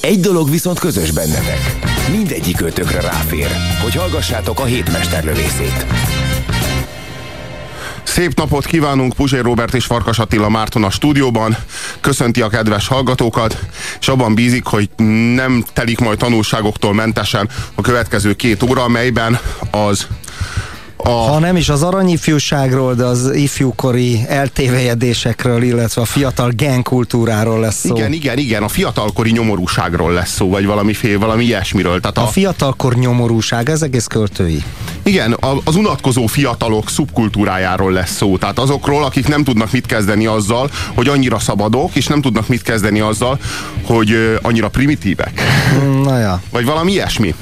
Egy dolog viszont közös bennetek. Mindegyik ötökre ráfér, hogy hallgassátok a hétmesterlövészét. Szép napot kívánunk Puzsér Robert és Farkas Attila Márton a stúdióban. Köszönti a kedves hallgatókat, és abban bízik, hogy nem telik majd tanulságoktól mentesen a következő két óra, melyben az a... Ha nem is az aranyifjúságról, de az ifjúkori eltévejedésekről, illetve a fiatal genkultúráról lesz szó. Igen, igen, igen, a fiatalkori nyomorúságról lesz szó, vagy valami, valami ilyesmiről. Tehát a... a fiatalkor nyomorúság, ez egész költői. Igen, az unatkozó fiatalok szubkultúrájáról lesz szó. Tehát azokról, akik nem tudnak mit kezdeni azzal, hogy annyira szabadok, és nem tudnak mit kezdeni azzal, hogy annyira primitívek. Na ja. Vagy valami ilyesmi.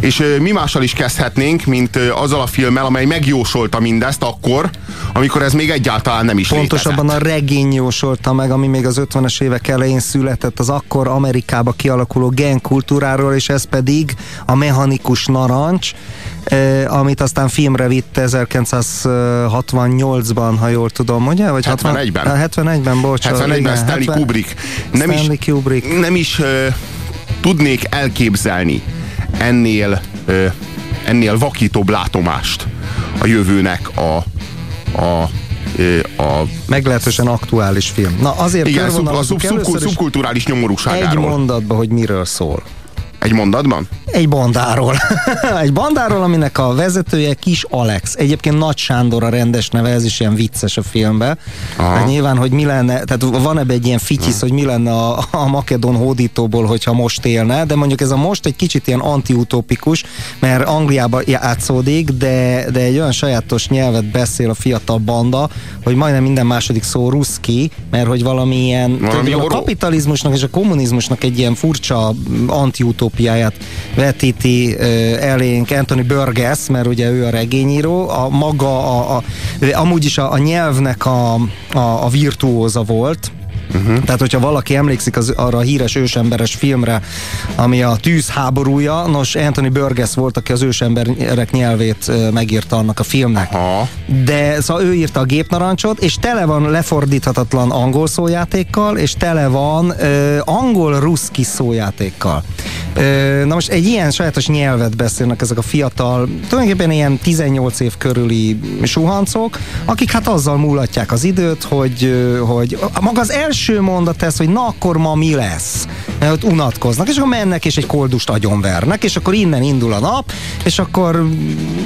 És mi mással is kezdhetnénk, mint azzal a filmmel, amely megjósolta mindezt akkor, amikor ez még egyáltalán nem is Pontosabban létezett. a regény jósolta meg, ami még az 50-es évek elején született, az akkor Amerikába kialakuló genkultúráról, és ez pedig a mechanikus narancs, amit aztán filmre vitt 1968-ban, ha jól tudom, ugye? Vagy 71-ben. 71-ben, bocsánat. 71-ben Stanley 70, Kubrick. Nem Stanley is, Kubrick. Nem is uh, tudnék elképzelni ennél, ennél vakítóbb látomást a jövőnek a, a a... Meglehetősen aktuális film. Na azért Igen, szub, a szub, szub, szubkulturális nyomorúságáról. Egy mondatban, hogy miről szól. Egy mondatban? Egy bandáról. egy bandáról, aminek a vezetője Kis Alex. Egyébként Nagy Sándor a rendes neve, ez is ilyen vicces a filmben. Hát nyilván, hogy mi lenne, tehát van ebbe egy ilyen fityisz, hogy mi lenne a, a makedon hódítóból, hogyha most élne, de mondjuk ez a most egy kicsit ilyen antiutópikus, mert Angliába játszódik, de, de egy olyan sajátos nyelvet beszél a fiatal banda, hogy majdnem minden második szó ruszki, mert hogy valami ilyen valami a kapitalizmusnak és a kommunizmusnak egy ilyen furcsa antiutópiáját vetíti elénk Anthony Burgess, mert ugye ő a regényíró, a maga, a, a, amúgy is a, a nyelvnek a, a, a virtuóza volt, Uh-huh. Tehát, hogyha valaki emlékszik az, arra a híres ősemberes filmre, ami a tűz háborúja, nos, Anthony Burgess volt, aki az ősemberek nyelvét megírta annak a filmnek. Aha. De szóval ő írta a gépnarancsot, és tele van lefordíthatatlan angol szójátékkal, és tele van uh, angol-ruszki szójátékkal. Uh, na most egy ilyen sajátos nyelvet beszélnek ezek a fiatal, tulajdonképpen ilyen 18 év körüli suhancok, akik hát azzal múlatják az időt, hogy, hogy maga az első első mondat ez, hogy na akkor ma mi lesz? Mert ott unatkoznak, és akkor mennek, és egy koldust agyonvernek, és akkor innen indul a nap, és akkor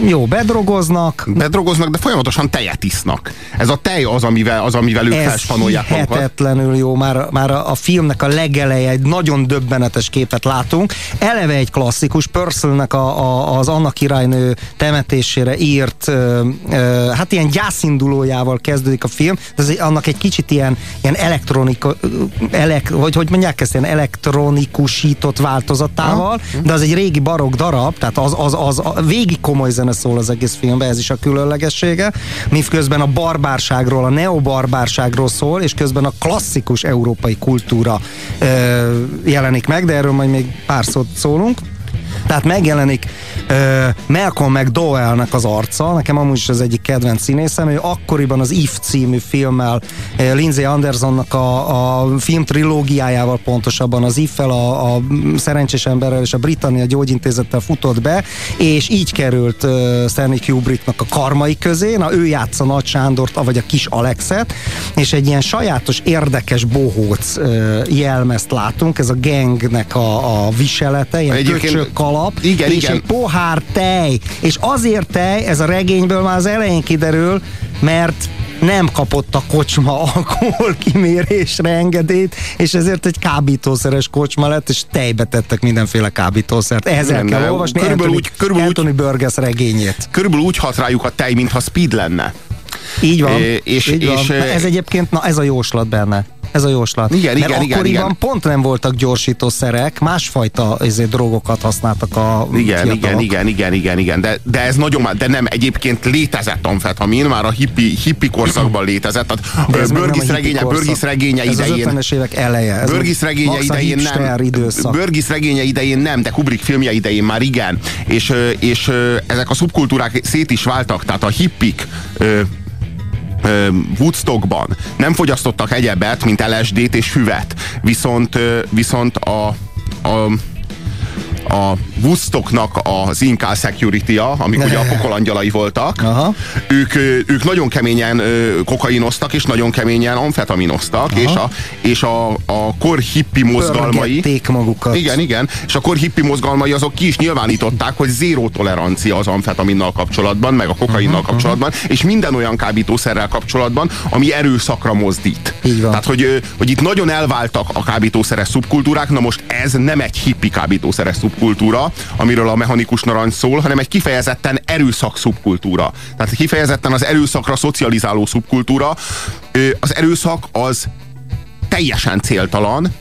jó, bedrogoznak. Bedrogoznak, de folyamatosan tejet isznak. Ez a tej az, amivel, az, amivel ők felspanolják magukat. jó, már, már a, a filmnek a legeleje egy nagyon döbbenetes képet látunk. Eleve egy klasszikus, Purcellnek a, a, az Anna királynő temetésére írt, ö, ö, hát ilyen gyászindulójával kezdődik a film, de ez annak egy kicsit ilyen, ilyen elektron elektronika, elek, hogy, hogy mondják ezt, ilyen elektronikusított változatával, de az egy régi barok darab, tehát az, az, az, az végig komoly zene szól az egész filmben, ez is a különlegessége, közben a barbárságról, a neobarbárságról szól, és közben a klasszikus európai kultúra ö, jelenik meg, de erről majd még pár szót szólunk. Tehát megjelenik uh, Malcolm McDowell-nek az arca, nekem amúgy is az egyik kedvenc színészem, ő akkoriban az If című filmmel uh, Lindsay Andersonnak a, a film trilógiájával pontosabban az If-fel, a, a szerencsés emberrel és a Britannia gyógyintézettel futott be, és így került uh, Stanley Kubricknak a karmai közé, na ő játsza Nagy Sándort, vagy a kis Alexet, és egy ilyen sajátos, érdekes bohóc uh, jelmezt látunk, ez a gangnek a, a viselete, ilyen Egyébként kalap, igen, és igen. egy pohár tej. És azért tej, ez a regényből már az elején kiderül, mert nem kapott a kocsma alkohol kimérésre engedélyt, és ezért egy kábítószeres kocsma lett, és tejbe tettek mindenféle kábítószert. Ehhez el kell olvasni körülbelül Anthony, úgy, körülbelül Anthony úgy, Burgess regényét. Körülbelül úgy hat rájuk a tej, mintha speed lenne. Így van. É, és, így van. És, ez egyébként, na ez a jóslat benne. Ez a jóslat. Igen, Mert igen, igen, igen. pont nem voltak gyorsítószerek, másfajta ezért, drogokat használtak a Igen, igen, fiatalok. igen, igen, igen, igen, de, de ez nagyon de nem, egyébként létezett amfetamin, már a hippi, hippi korszakban létezett, tehát ez hippie regénye. Burgis regénye Ez idején, az 50-es évek eleje. Ez Burgis regénye idején nem. időszak. Burgis regénye idején nem, de Kubrick filmje idején már igen. És, és ezek a szubkultúrák szét is váltak, tehát a hippik Woodstockban nem fogyasztottak egyebet, mint LSD-t és füvet. Viszont, viszont a, a a Woodstocknak az Incal Security-a, amik ugye a pokolangyalai voltak, Aha. ők, ők nagyon keményen kokainoztak, és nagyon keményen amfetaminoztak, és a, és a, a kor hippi mozgalmai... Magukat. Igen, igen, és a kor hippi mozgalmai azok ki is nyilvánították, hogy zéró tolerancia az amfetaminnal kapcsolatban, meg a kokainnal Mhm, kapcsolatban, és minden olyan kábítószerrel kapcsolatban, ami erőszakra mozdít. Így van. Tehát, hogy, hogy itt nagyon elváltak a kábítószeres szubkultúrák, na most ez nem egy hippi kábítószeres szubkultúra, amiről a mechanikus narancs szól, hanem egy kifejezetten erőszak szubkultúra. Tehát kifejezetten az erőszakra szocializáló szubkultúra. Az erőszak az teljesen céltalan,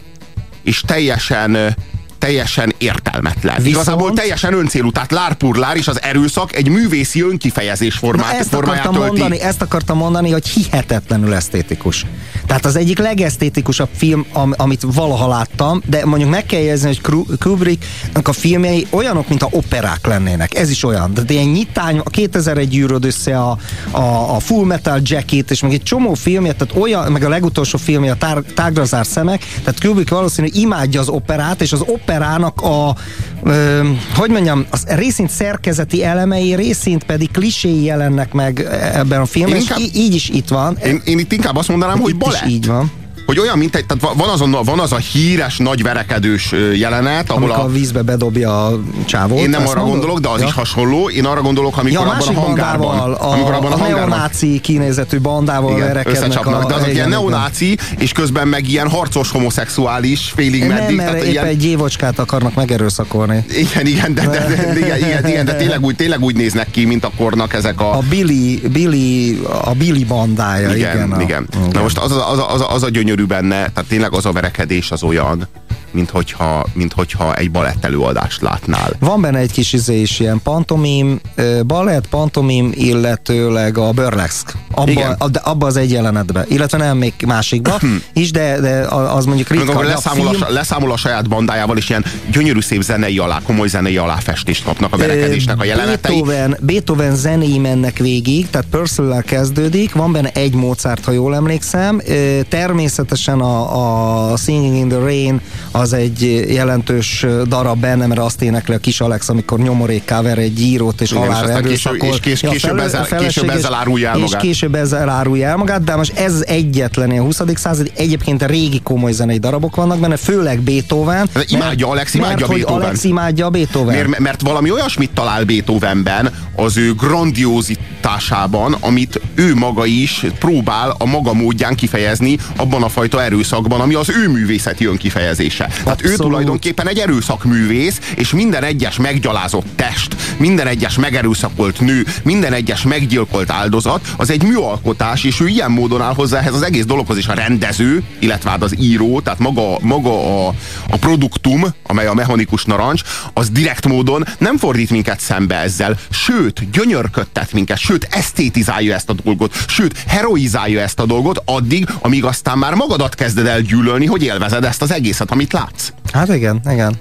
és teljesen teljesen értelmetlen. Viszont- Igazából teljesen öncélú, tehát lárpurlár és az erőszak egy művészi önkifejezés Na, formát, ezt formáját akartam, tölti. mondani, ezt akartam mondani, hogy hihetetlenül esztétikus. Tehát az egyik legesztétikusabb film, am, amit valaha láttam, de mondjuk meg kell jegyezni, hogy Kubricknak a filmjei olyanok, mint a operák lennének. Ez is olyan. De ilyen nyitány, a 2001 gyűröd össze a, a, a Full Metal Jacket, és meg egy csomó filmje, tehát olyan, meg a legutolsó filmje a tár, Tágra zárt szemek, tehát Kubrick valószínű imádja az operát, és az operának a, ö, hogy mondjam, az részint szerkezeti elemei, részint pedig kliséi jelennek meg ebben a filmben, és inkább- így is itt van. Én, én itt inkább azt mondanám, hogy balett. így van. Hogy olyan, mint egy, tehát van az a, van az a híres, nagy verekedős jelenet, ahol Amikor a, a vízbe bedobja a csávót. én nem arra mondod? gondolok, de az ja. is hasonló. Én arra gondolok, amikor Ja, a abban a hangárban, bandával, a, amikor abban a, a hangárban neonáci kinézetű bandával igen, verekednek. a, de azok igen, ilyen igen. neonáci, és közben meg ilyen harcos homoszexuális, félig Nem, meddig. mert tehát épp ilyen, egy évocskát akarnak megerőszakolni. igen, igen, de, de, de, igen, igen, igen, de tényleg úgy, tényleg úgy néznek ki, mint a kornak ezek a, A Billy, Billy, a Billy bandája, igen. igen, a, igen. Na most az az, az, a, az a gyönyörű benne, tehát tényleg az a verekedés az olyan, mint hogyha, mint hogyha egy balett előadást látnál. Van benne egy kis izé is ilyen pantomim, balett, pantomim, illetőleg a burlesque. Igen. Abba, a, abba az egy jelenetbe. Illetve nem még másikba is, de, de az mondjuk ritka. Amikor de a leszámol, film- a, leszámol a saját bandájával, és ilyen gyönyörű szép zenei alá, komoly zenei aláfestést kapnak a verekedésnek a jelenetei. Beethoven, Beethoven zenéi mennek végig, tehát purcell kezdődik, van benne egy Mozart, ha jól emlékszem. Természetesen a, a Singing in the Rain az egy jelentős darab benne, mert azt énekli a kis Alex, amikor nyomorékká ver egy írót, és Igen, és aztán később- erőszakol. és kés- Ja, a később felő- ezzel- a később és- ezzel árulja el És magát. később ezzel árulja el magát, de most ez egyetlen ilyen 20. századi, egyébként régi komoly zenei darabok vannak benne, főleg Beethoven. De imádja, Alex imádja mert, hogy Beethoven. Alex imádja Beethoven. Miért, mert valami olyasmit talál Beethovenben az ő grandiózitásában, amit ő maga is próbál a maga módján kifejezni abban a fajta erőszakban, ami az ő művészeti önkifejezése. Tehát ő tulajdonképpen egy erőszakművész, és minden egyes meggyalázott test, minden egyes megerőszakolt nő, minden egyes meggyilkolt áldozat, az egy műalkotás, és ő ilyen módon áll hozzá ehhez az egész dologhoz is a rendező, illetve hát az író, tehát maga, maga a, a produktum, amely a mechanikus narancs, az direkt módon nem fordít minket szembe ezzel, sőt, gyönyörködtet minket, sőt, esztétizálja ezt a dolgot, sőt, heroizálja ezt a dolgot addig, amíg aztán már magadat kezded el gyűlölni, hogy élvezed ezt az egészet, amit látsz. Hát igen, igen.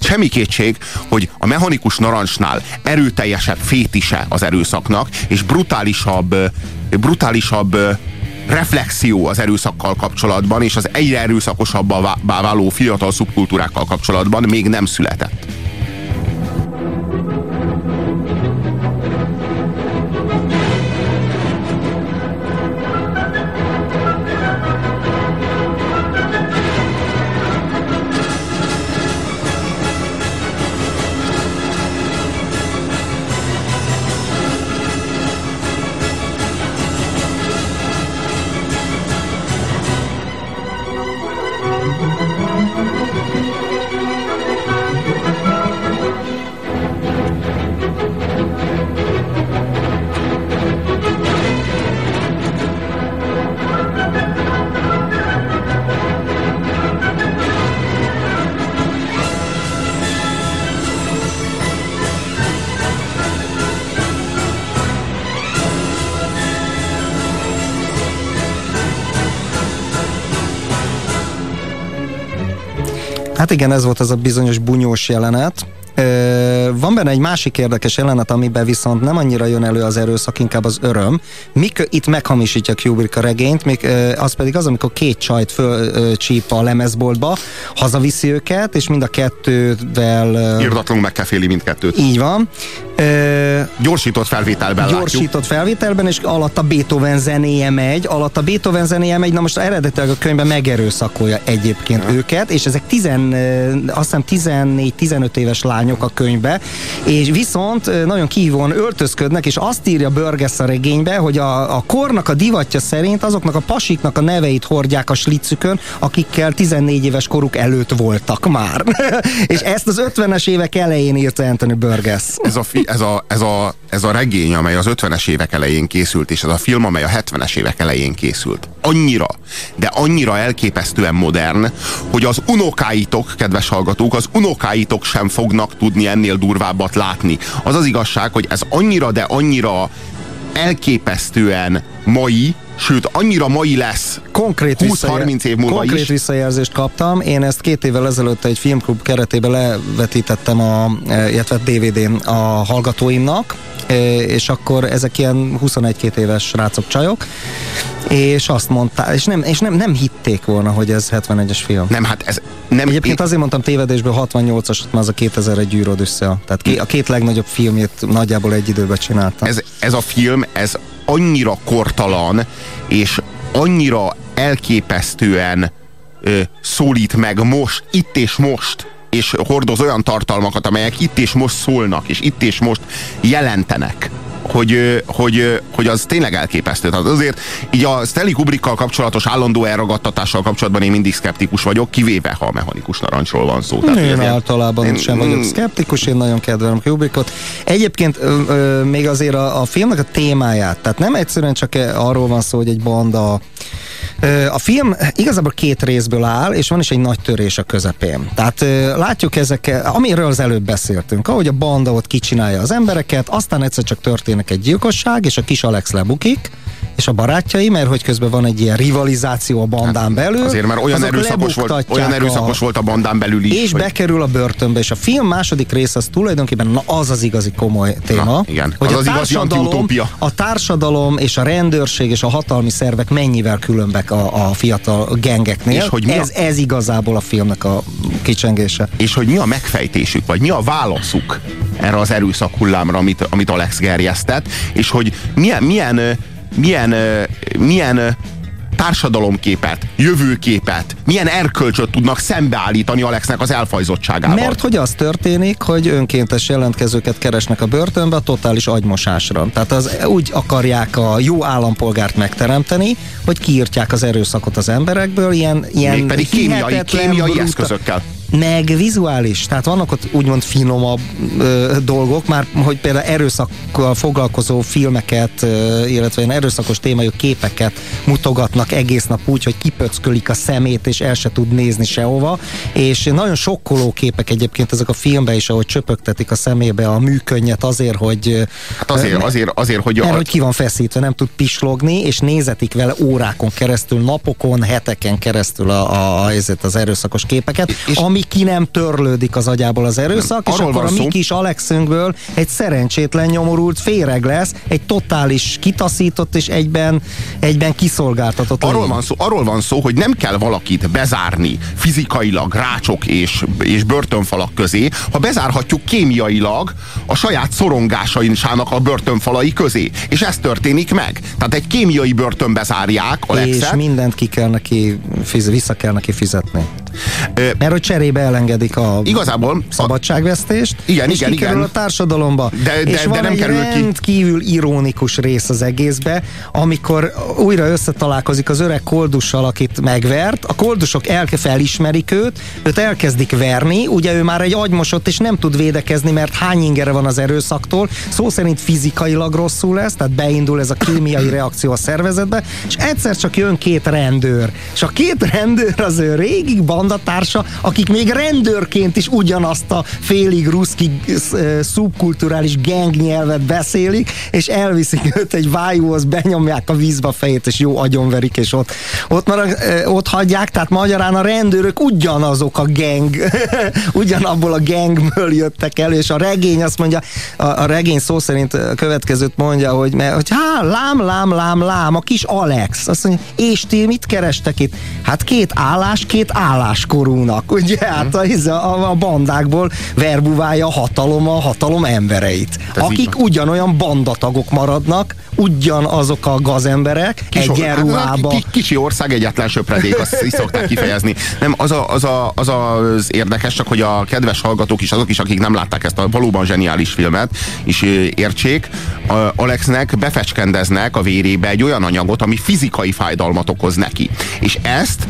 Semmi kétség, hogy a mechanikus narancsnál erőteljesebb fétise az erőszaknak, és brutálisabb, brutálisabb reflexió az erőszakkal kapcsolatban, és az egyre erőszakosabbá vá- váló fiatal szubkultúrákkal kapcsolatban még nem született. Hát igen, ez volt az a bizonyos bunyós jelenet. Van benne egy másik érdekes jelenet, amiben viszont nem annyira jön elő az erőszak, inkább az öröm. Mik itt meghamisítja Kubrick a regényt, még, az pedig az, amikor két csajt fölcsíp a lemezboltba, hazaviszi őket, és mind a kettővel... Írdatlanul meg kell féli mindkettőt. Így van. Gyorsított felvételben Gyorsított látjuk. felvételben, és alatt a Beethoven zenéje megy, alatt a Beethoven zenéje megy, na most eredetileg a könyvben megerőszakolja egyébként ja. őket, és ezek tizen, azt hiszem 14-15 éves lányok a könyvbe, és viszont nagyon kívón öltözködnek, és azt írja Burgess a regénybe, hogy a, a kornak a divatja szerint azoknak a pasiknak a neveit hordják a slicükön, akikkel 14 éves koruk előtt voltak már. és ezt az 50-es évek elején írta Anthony Burgess. Ez a, fi, ez, a, ez, a, ez a regény, amely az 50-es évek elején készült, és ez a film, amely a 70-es évek elején készült. Annyira, de annyira elképesztően modern, hogy az unokáitok, kedves hallgatók, az unokáitok sem fognak tudni ennél durvábbat látni. Az az igazság, hogy ez annyira, de annyira elképesztően mai, sőt annyira mai lesz konkrét 20-30 év múlva konkrét is. visszajelzést kaptam. Én ezt két évvel ezelőtt egy filmklub keretében levetítettem a, illetve DVD-n a hallgatóimnak, és akkor ezek ilyen 21-2 éves srácok, csajok, és azt mondták, és nem, és nem, nem hitték volna, hogy ez 71-es film. Nem, hát ez nem... Egyébként én... azért mondtam tévedésből 68-as, mert az a 2001 gyűrőd össze. Tehát a két legnagyobb filmjét nagyjából egy időben csináltam. Ez, ez a film, ez annyira kortalan, és annyira elképesztően ö, szólít meg most, itt és most, és hordoz olyan tartalmakat, amelyek itt és most szólnak, és itt és most jelentenek hogy, hogy, hogy az tényleg elképesztő. Tehát azért így a Stanley Kubrickkal kapcsolatos állandó elragadtatással kapcsolatban én mindig szkeptikus vagyok, kivéve ha a mechanikus narancsról van szó. Tehát, én általában én, sem vagyok szkeptikus, én nagyon kedvelem Kubrickot. Egyébként ö, ö, még azért a, a filmnek a témáját, tehát nem egyszerűen csak arról van szó, hogy egy banda a film igazából két részből áll, és van is egy nagy törés a közepén. Tehát látjuk ezeket, amiről az előbb beszéltünk, ahogy a banda ott kicsinálja az embereket, aztán egyszer csak történik egy gyilkosság, és a kis Alex lebukik, és a barátjai, mert hogy közben van egy ilyen rivalizáció a bandán hát, belül. Azért, mert olyan erőszakos, volt, olyan erőszakos a... volt a bandán belül is. És hogy... bekerül a börtönbe, és a film második része az tulajdonképpen na, az az igazi komoly téma. Na, igen, hogy az a az társadalom, a társadalom és a rendőrség és a hatalmi szervek mennyivel különbek a, a fiatal gengeknél. És hogy mi a... ez, ez igazából a filmnek a kicsengése. És hogy mi a megfejtésük, vagy mi a válaszuk erre az erőszak hullámra, amit, amit Alex gerjesztett, és hogy milyen, milyen milyen, milyen társadalomképet, jövőképet, milyen erkölcsöt tudnak szembeállítani Alexnek az elfajzottságával. Mert hogy az történik, hogy önkéntes jelentkezőket keresnek a börtönbe a totális agymosásra. Tehát az úgy akarják a jó állampolgárt megteremteni, hogy kiírtják az erőszakot az emberekből, ilyen, ilyen Mégpedig kémiai, kémiai eszközökkel meg vizuális, tehát vannak ott úgymond finomabb ö, dolgok, már hogy például erőszakkal foglalkozó filmeket, ö, illetve ilyen erőszakos témájú képeket mutogatnak egész nap úgy, hogy kipöckölik a szemét, és el se tud nézni sehova, és nagyon sokkoló képek egyébként ezek a filmben is, ahogy csöpögtetik a szemébe a műkönnyet azért, hogy hát azért, azért, azért, hogy, mert, a... hogy ki van feszítve, nem tud pislogni, és nézetik vele órákon keresztül, napokon, heteken keresztül a, a, a, az erőszakos képeket, és, ami ami ki nem törlődik az agyából az erőszak, nem, és akkor a mi kis Alexünkből egy szerencsétlen nyomorult féreg lesz, egy totális kitaszított és egyben, egyben kiszolgáltatott. Arról van, szó, arról van szó, hogy nem kell valakit bezárni fizikailag rácsok és, és börtönfalak közé, ha bezárhatjuk kémiailag a saját szorongásainak a börtönfalai közé. És ez történik meg. Tehát egy kémiai börtönbe zárják Alexet. És mindent ki kell neki, vissza kell neki fizetni. Mert hogy cserébe elengedik a igazából szabadságvesztést, igen, és igen, igen. a társadalomba. De, de, és van de nem egy kerül ki. rendkívül ironikus rész az egészbe, amikor újra összetalálkozik az öreg koldussal, akit megvert, a koldusok el felismerik őt, őt elkezdik verni, ugye ő már egy agymosott, és nem tud védekezni, mert hány ingere van az erőszaktól, szó szerint fizikailag rosszul lesz, tehát beindul ez a kémiai reakció a szervezetbe, és egyszer csak jön két rendőr, és a két rendőr az ő régi bandatársa, akik még rendőrként is ugyanazt a félig ruszki szubkulturális gang nyelvet beszélik, és elviszik őt egy vájúhoz, benyomják a vízbe a fejét, és jó agyonverik, és ott, ott, marad, ott hagyják, tehát magyarán a rendőrök ugyanazok a gang, ugyanabból a gangből jöttek elő, és a regény azt mondja, a, a regény szó szerint a következőt mondja, hogy, mert, hogy há, lám, lám, lám, lám, a kis Alex, azt mondja, és ti mit kerestek itt? Hát két állás, két álláskorúnak, ugye? Hát a, a, a bandákból verbuválja a hatalom a hatalom embereit, Ez akik ugyanolyan bandatagok maradnak, ugyanazok a gazemberek, kis, egyenruhába. Hát, kicsi ország egyetlen söpredék, azt is szokták kifejezni. Nem, az, a, az, a, az az érdekes, csak hogy a kedves hallgatók is, azok is, akik nem látták ezt a valóban zseniális filmet, is értsék, Alexnek befecskendeznek a vérébe egy olyan anyagot, ami fizikai fájdalmat okoz neki. És ezt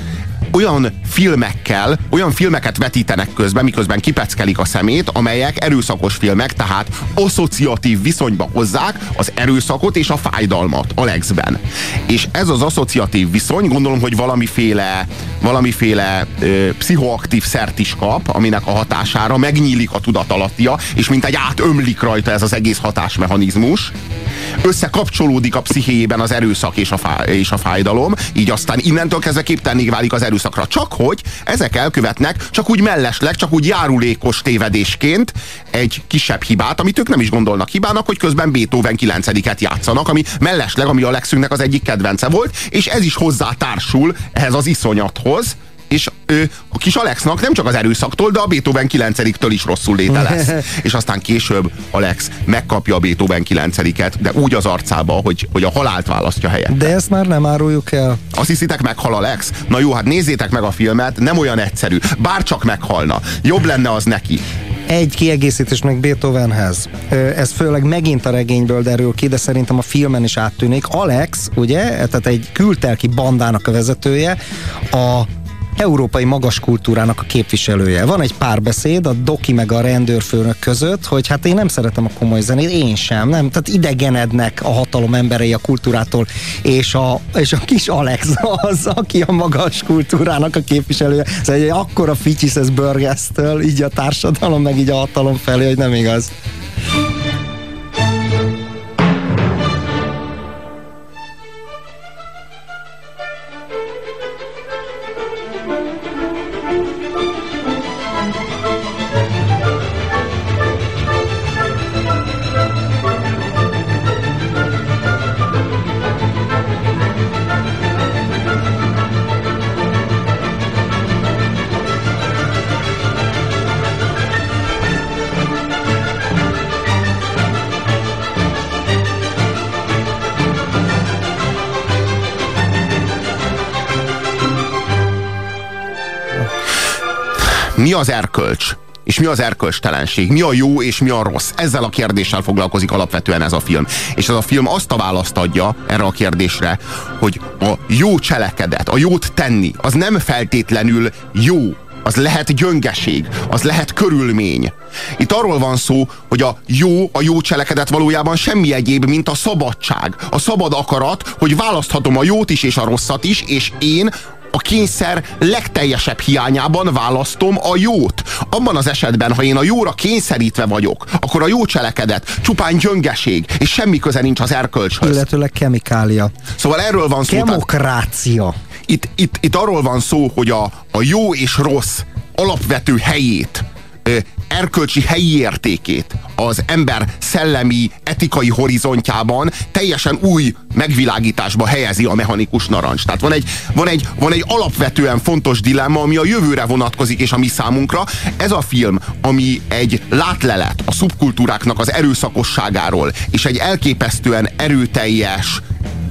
olyan filmekkel, olyan filmeket vetítenek közben, miközben kipeckelik a szemét, amelyek erőszakos filmek, tehát asszociatív viszonyba hozzák az erőszakot és a fájdalmat Alexben. És ez az asszociatív viszony, gondolom, hogy valamiféle, valamiféle ö, pszichoaktív szert is kap, aminek a hatására megnyílik a tudatalattia, és mint egy átömlik rajta ez az egész hatásmechanizmus, összekapcsolódik a pszichéjében az erőszak és a, fá, és a fájdalom, így aztán innentől kezdve képtelnig válik az erőszakra. Csak hogy ezek elkövetnek csak úgy mellesleg, csak úgy járulékos tévedésként egy kisebb hibát, amit ők nem is gondolnak hibának, hogy közben Beethoven 9-et játszanak, ami mellesleg, ami a Lexünknek az egyik kedvence volt, és ez is hozzá társul ehhez az iszonyathoz, és ő, a kis Alexnak nem csak az erőszaktól, de a Beethoven 9-től is rosszul léte lesz. és aztán később Alex megkapja a Beethoven 9-et, de úgy az arcába, hogy, hogy a halált választja helyett. De ezt már nem áruljuk el. Azt hiszitek, meghal Alex? Na jó, hát nézzétek meg a filmet, nem olyan egyszerű. Bár csak meghalna. Jobb lenne az neki egy kiegészítés még Beethovenhez. Ez főleg megint a regényből derül ki, de szerintem a filmen is áttűnik. Alex, ugye, tehát egy kültelki bandának a vezetője, a európai magas kultúrának a képviselője. Van egy párbeszéd a doki meg a rendőrfőnök között, hogy hát én nem szeretem a komoly zenét, én sem, nem, tehát idegenednek a hatalom emberei a kultúrától, és a, és a kis Alex az, aki a magas kultúrának a képviselője. Szóval egy akkora ficsisz ez így a társadalom, meg így a hatalom felé, hogy nem igaz. Mi az erkölcs? és mi az erkölcstelenség, mi a jó és mi a rossz. Ezzel a kérdéssel foglalkozik alapvetően ez a film. És ez a film azt a választ adja erre a kérdésre, hogy a jó cselekedet, a jót tenni, az nem feltétlenül jó, az lehet gyöngeség, az lehet körülmény. Itt arról van szó, hogy a jó, a jó cselekedet valójában semmi egyéb, mint a szabadság. A szabad akarat, hogy választhatom a jót is és a rosszat is, és én a kényszer legteljesebb hiányában választom a jót. Abban az esetben, ha én a jóra kényszerítve vagyok, akkor a jó cselekedet csupán gyöngeség, és semmi köze nincs az erkölcshöz. Illetőleg kemikália. Szóval erről van szó. Demokrácia. Itt, itt, itt arról van szó, hogy a, a jó és rossz alapvető helyét erkölcsi helyi értékét az ember szellemi, etikai horizontjában teljesen új megvilágításba helyezi a mechanikus narancs. Tehát van egy, van egy, van egy alapvetően fontos dilemma, ami a jövőre vonatkozik, és a mi számunkra. Ez a film, ami egy látlelet a szubkultúráknak az erőszakosságáról, és egy elképesztően erőteljes,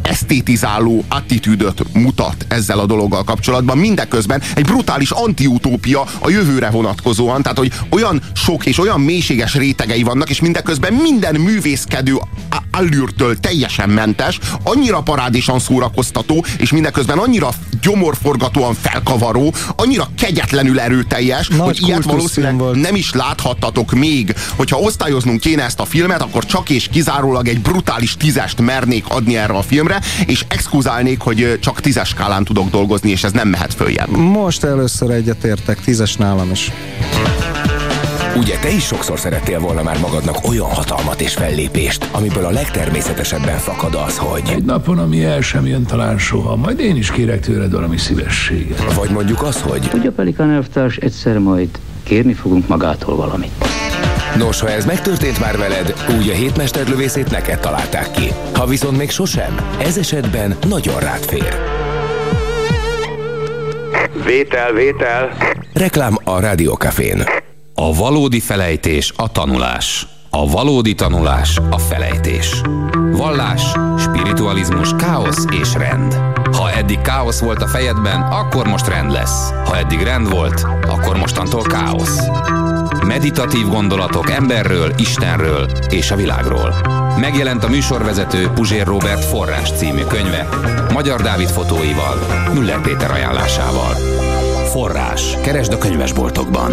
esztétizáló attitűdöt mutat ezzel a dologgal kapcsolatban, mindeközben egy brutális antiutópia a jövőre vonatkozóan, tehát hogy olyan sok és olyan mélységes rétegei vannak, és mindeközben minden művészkedő allűrtől teljesen mentes, annyira parádésan szórakoztató, és mindeközben annyira gyomorforgatóan felkavaró, annyira kegyetlenül erőteljes, Nagy hogy ilyet valószínűleg volt. nem is láthattatok még. Hogyha osztályoznunk kéne ezt a filmet, akkor csak és kizárólag egy brutális tízest mernék adni erre a filmre, és exkluzálnék, hogy csak tízes skálán tudok dolgozni, és ez nem mehet följebb. Most először egyetértek, tízes nálam is. Ugye te is sokszor szerettél volna már magadnak olyan hatalmat és fellépést, amiből a legtermészetesebben fakad az, hogy... Egy napon, ami el sem jön talán soha, majd én is kérek tőled valami szívességet. Vagy mondjuk az, hogy... Ugye Pelikán elvtárs egyszer majd kérni fogunk magától valamit. Nos, ha ez megtörtént már veled, úgy a hétmesterlövészét neked találták ki. Ha viszont még sosem, ez esetben nagyon rád fér. Vétel, vétel. Reklám a Rádiókafén. A valódi felejtés a tanulás. A valódi tanulás a felejtés. Vallás, spiritualizmus, káosz és rend. Ha eddig káosz volt a fejedben, akkor most rend lesz. Ha eddig rend volt, akkor mostantól káosz. Meditatív gondolatok emberről, Istenről és a világról. Megjelent a műsorvezető Puzsér Robert Forrás című könyve, Magyar Dávid fotóival, Müller Péter ajánlásával. Forrás. Keresd a könyvesboltokban.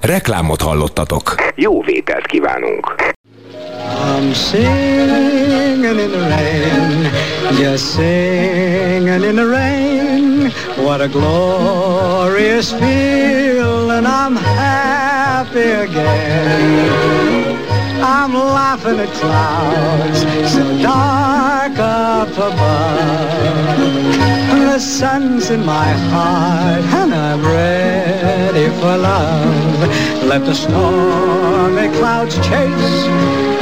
Reklámot hallottatok. Jó vételt kívánunk. I'm singing in the rain, just singing in the rain. What a glorious feeling, I'm happy again. I'm laughing at clouds so dark up above. The sun's in my heart and I'm ready for love. Let the stormy clouds chase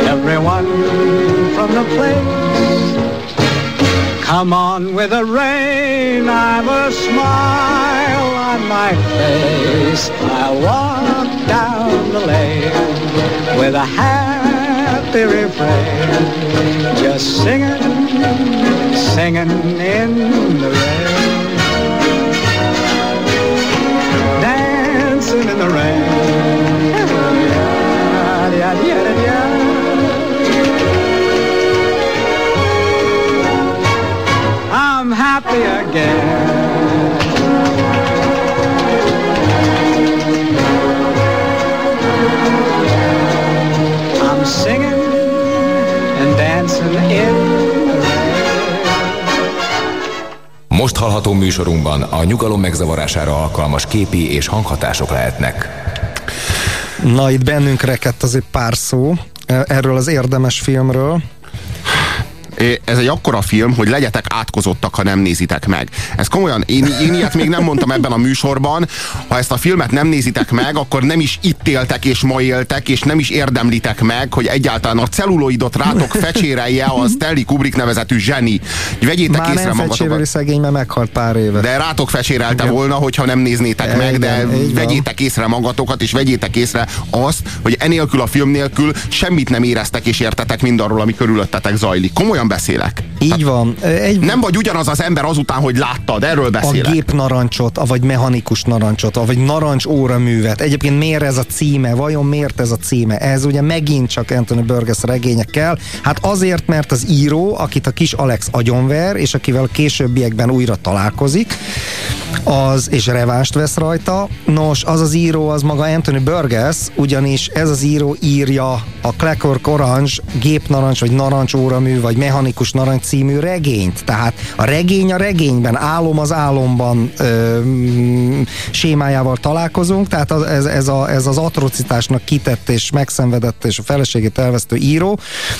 everyone from the place. Come on with the rain, I've a smile on my face. I walk down the lane with a happy refrain, just singing, singing in the rain, happy again. I'm singing and dancing in Most hallható műsorunkban a nyugalom megzavarására alkalmas képi és hanghatások lehetnek. Na, itt bennünk rekedt azért pár szó e, erről az érdemes filmről. Ez egy akkora film, hogy legyetek átkozottak, ha nem nézitek meg. Ez komolyan, én, én ilyet még nem mondtam ebben a műsorban. Ha ezt a filmet nem nézitek meg, akkor nem is itt éltek és ma éltek, és nem is érdemlitek meg, hogy egyáltalán a celluloidot rátok fecsérelje a Stanley Kubrick nevezetű zseni. Vegyétek Már észre nem magatokat. szegény, mert meghalt pár éve. De rátok fecsérelte Igen. volna, hogyha nem néznétek Igen, meg, de van. vegyétek észre magatokat, és vegyétek észre azt, hogy enélkül a film nélkül semmit nem éreztek és értetek mindarról, ami körülöttetek zajlik. Komolyan beszélek. Így van. Egy, Nem vagy ugyanaz az ember azután, hogy láttad, erről a beszélek. gép narancsot, vagy mechanikus narancsot, vagy narancs óraművet. Egyébként miért ez a címe? Vajon miért ez a címe? Ez ugye megint csak Anthony Burgess regényekkel. Hát azért, mert az író, akit a kis Alex agyonver, és akivel a későbbiekben újra találkozik, az, és revást vesz rajta. Nos, az az író, az maga Anthony Burgess, ugyanis ez az író írja a Clockwork Orange gépnarancs, vagy narancs óramű, vagy mechanikus narancs című regényt. Tehát a regény a regényben, álom az álomban ö, mm, sémájával találkozunk, tehát az, ez, ez, a, ez az atrocitásnak kitett és megszenvedett és a feleségét elvesztő író.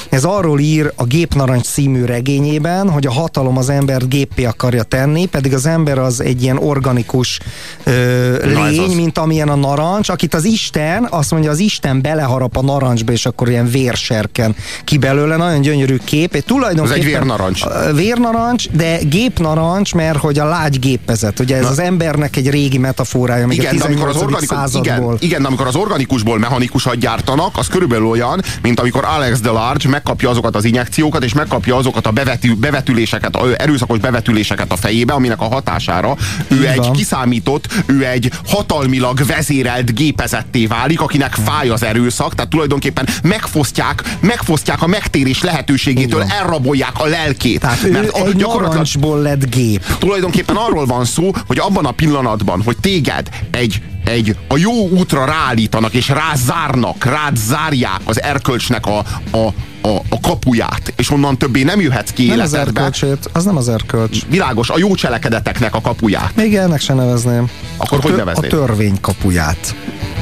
Ez arról ír a Gépnarancs című regényében, hogy a hatalom az embert géppé akarja tenni, pedig az ember az egy ilyen organikus ö, Na, lény, az. mint amilyen a narancs, akit az Isten, azt mondja, az Isten beleharap a narancsba, és akkor ilyen vérserken ki belőle, nagyon gyönyörű kép. Egy Ez tulajdonképpen egy Vérnarancs. Vérnarancs, de gépnarancs, mert hogy a lágy gépezet. Ugye ez Na. az embernek egy régi metaforája, még igen, a 18. amikor az organikus, századból. Igen, igen, de amikor az organikusból mechanikusat gyártanak, az körülbelül olyan, mint amikor Alex Delarge megkapja azokat az injekciókat, és megkapja azokat a bevetű, bevetüléseket, erőszakos bevetüléseket a fejébe, aminek a hatására ő Igen. egy kiszámított, ő egy hatalmilag vezérelt gépezetté válik, akinek fáj az erőszak, tehát tulajdonképpen megfosztják, megfosztják a megtérés lehetőségétől, Igen. Elrabolják a lelkét. Tehát mert ő egy gyakorlatilag lett gép. Tulajdonképpen arról van szó, hogy abban a pillanatban, hogy téged egy egy a jó útra ráállítanak, és rázárnak, rád zárják az erkölcsnek a, a, a, a kapuját, és onnan többé nem jöhetsz ki nem életedbe. Az erkölcsét, az nem az erkölcs. Világos, a jó cselekedeteknek a kapuját. Még ennek sem nevezném. Akkor a hogy nevezném? A törvény kapuját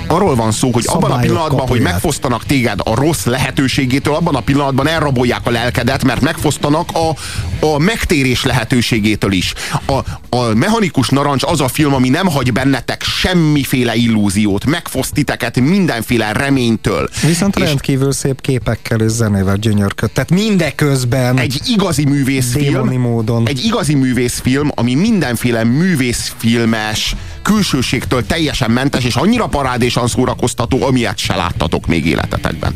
arról van szó, hogy abban a pillanatban, kapuját. hogy megfosztanak téged a rossz lehetőségétől, abban a pillanatban elrabolják a lelkedet, mert megfosztanak a, a megtérés lehetőségétől is. A, a Mechanikus Narancs az a film, ami nem hagy bennetek semmiféle illúziót, megfoszt titeket mindenféle reménytől. Viszont és rendkívül szép képekkel és zenével gyönyörköd. Tehát mindeközben egy igazi művészfilm, módon. egy igazi művészfilm, ami mindenféle művészfilmes külsőségtől teljesen mentes, és annyira parádésan szórakoztató, amilyet se láttatok még életetekben.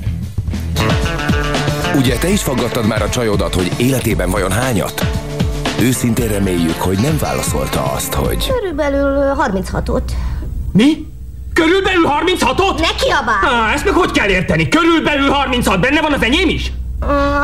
Ugye te is faggattad már a csajodat, hogy életében vajon hányat? Őszintén reméljük, hogy nem válaszolta azt, hogy... Körülbelül 36-ot. Mi? Körülbelül 36-ot? Ne kiabál! Ah, ezt meg hogy kell érteni? Körülbelül 36, benne van az enyém is?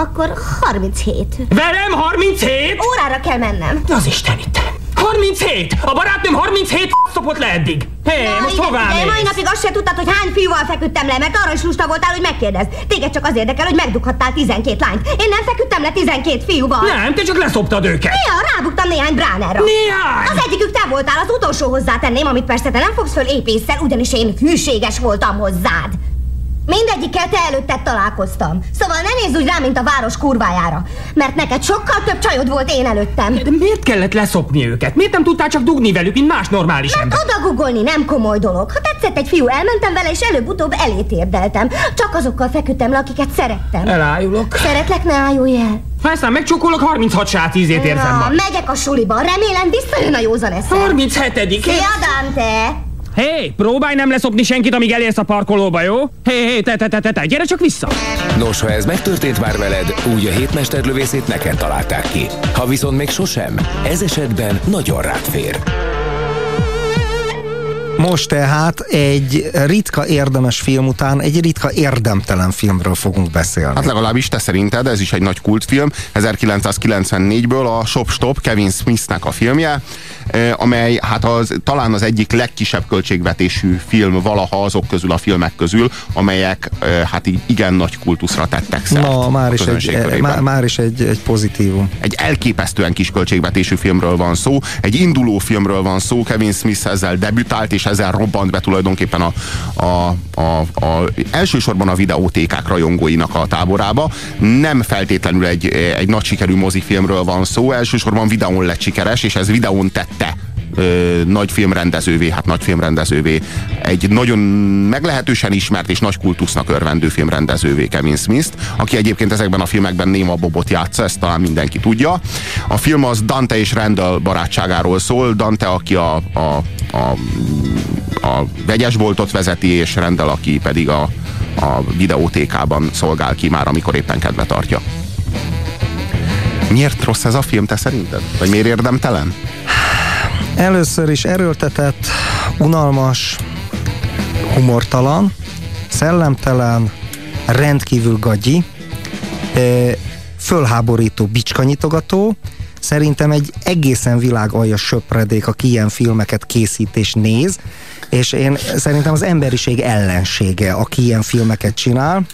Akkor 37. Velem 37? Órára kell mennem. Az Isten itt. 37! A barátnőm 37 szopott le eddig! Hé, hey, most hová mész? mai napig azt se tudtad, hogy hány fiúval feküdtem le, mert arra is lusta voltál, hogy megkérdezd. Téged csak az érdekel, hogy megdughattál 12 lányt. Én nem feküdtem le 12 fiúval. Nem, te csak leszoptad őket. Néha rábuktam néhány bránerra. Néhány? Az egyikük te voltál, az utolsó hozzátenném, amit persze te nem fogsz föl épésszel, ugyanis én hűséges voltam hozzád. Mindegyikkel te előtted találkoztam. Szóval ne nézz úgy rá, mint a város kurvájára. Mert neked sokkal több csajod volt én előttem. De miért kellett leszopni őket? Miért nem tudtál csak dugni velük, mint más normális Mert ember? odagugolni nem komoly dolog. Ha tetszett egy fiú, elmentem vele, és előbb-utóbb elét érdeltem. Csak azokkal feküdtem le, akiket szerettem. Elájulok. Szeretlek, ne ájulj el. Ha aztán megcsókolok, 36 sát ízét érzem Na, megyek a suliba. Remélem visszajön a józan eszem. 37 Szia, Dante! Hé, hey, próbálj nem leszopni senkit, amíg elérsz a parkolóba, jó? Hé, hey, hey, te, te, te, te, te, gyere csak vissza! Nos, ha ez megtörtént már veled, úgy a hétmesterlövészét neked találták ki. Ha viszont még sosem, ez esetben nagyon rád fér. Most tehát egy ritka érdemes film után egy ritka érdemtelen filmről fogunk beszélni. Hát legalábbis te szerinted, ez is egy nagy kultfilm, 1994-ből a Shop Stop, Kevin Smithnek a filmje, amely hát az, talán az egyik legkisebb költségvetésű film valaha azok közül a filmek közül, amelyek hát így igen nagy kultuszra tettek szert. Na, már is, egy, má, már is egy, egy pozitívum. Egy elképesztően kis költségvetésű filmről van szó, egy induló filmről van szó, Kevin Smith ezzel debütált, és ezzel robbant be tulajdonképpen a, a, a, a elsősorban a videótékák rajongóinak a táborába. Nem feltétlenül egy, egy nagy sikerű mozifilmről van szó, elsősorban videón lett sikeres, és ez videón tette ö, nagy filmrendezővé, hát nagy filmrendezővé, egy nagyon meglehetősen ismert és nagy kultusznak örvendő filmrendezővé Kevin smith aki egyébként ezekben a filmekben Néma Bobot játsza, ezt talán mindenki tudja. A film az Dante és Randall barátságáról szól, Dante, aki a, a, a, a vegyesboltot vezeti, és Randall, aki pedig a, a videótékában szolgál ki már, amikor éppen kedve tartja. Miért rossz ez a film, te szerinted? Vagy miért érdemtelen? Először is erőltetett, unalmas, humortalan, szellemtelen, rendkívül gagyi, fölháborító bicskanyitogató, szerintem egy egészen világ alja söpredék, aki ilyen filmeket készít és néz, és én szerintem az emberiség ellensége, aki ilyen filmeket csinál,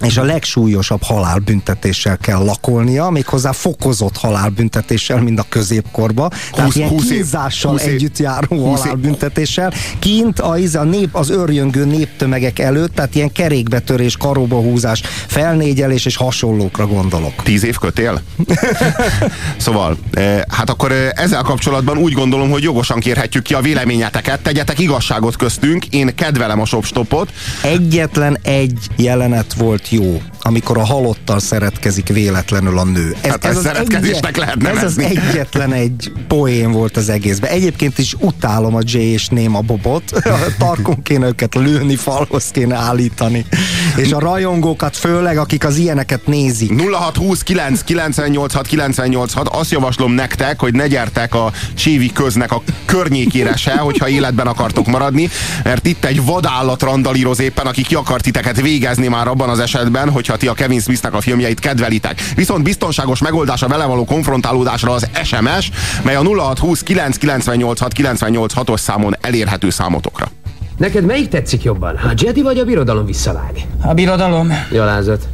és a legsúlyosabb halálbüntetéssel kell lakolnia, méghozzá fokozott halálbüntetéssel, mint a középkorba. 20, Tehát ilyen 20 kínzással 20 együtt járó halálbüntetéssel. Kint a, a, nép, az örjöngő néptömegek előtt, tehát ilyen kerékbetörés, karóba húzás, felnégyelés és hasonlókra gondolok. Tíz év kötél? szóval, eh, hát akkor eh, ezzel kapcsolatban úgy gondolom, hogy jogosan kérhetjük ki a véleményeteket, tegyetek igazságot köztünk, én kedvelem a shopstopot. Egyetlen egy jelenet volt volt jó, amikor a halottal szeretkezik véletlenül a nő. Ez, hát ez, ez szeretkezésnek lehet nevezni. Ez az egyetlen egy poén volt az egészben. Egyébként is utálom a Jay és Néma Bobot. Tarkon kéne őket lőni, falhoz kéne állítani. És a rajongókat főleg, akik az ilyeneket nézik. 0620 9 986 986 azt javaslom nektek, hogy ne gyertek a Csévi köznek a környékére se, hogyha életben akartok maradni, mert itt egy vadállat randalíroz éppen, aki ki akar titeket végezni már abban az esetben, hogyha ti a Kevin Smithnek a filmjeit kedvelitek. Viszont biztonságos megoldás a vele való konfrontálódásra az SMS, mely a 0620 998 986 os számon elérhető számotokra. Neked melyik tetszik jobban? A Jedi vagy a birodalom visszavág? A birodalom. Jalázat.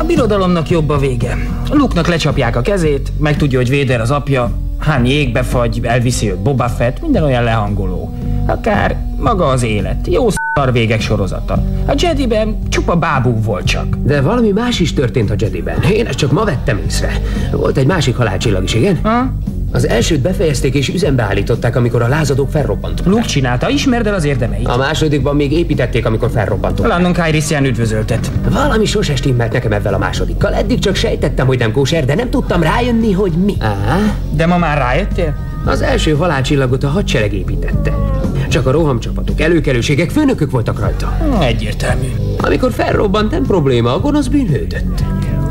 A birodalomnak jobb a vége. Luke-nak lecsapják a kezét, megtudja, hogy Véder az apja, Han jégbe fagy, elviszi őt Boba Fett, minden olyan lehangoló. Akár maga az élet. Jó szar végek sorozata. A Jediben csupa bábú volt csak. De valami más is történt a Jediben. Én ezt csak ma vettem észre. Volt egy másik halálcsillag is, igen? Ha? Az elsőt befejezték és üzembe állították, amikor a lázadók felrobbantották. Luke csinálta, ismerd el az érdemeit. A másodikban még építették, amikor felrobbantották. Landon Kairisian üdvözöltet. Valami sose stimmelt nekem ebben a másodikkal. Eddig csak sejtettem, hogy nem kóser, de nem tudtam rájönni, hogy mi. Á, de ma már rájöttél? Az első halálcsillagot a hadsereg építette. Csak a rohamcsapatok, előkelőségek, főnökök voltak rajta. Egyértelmű. Amikor felrobbant, nem probléma, a gonosz bűnhődött.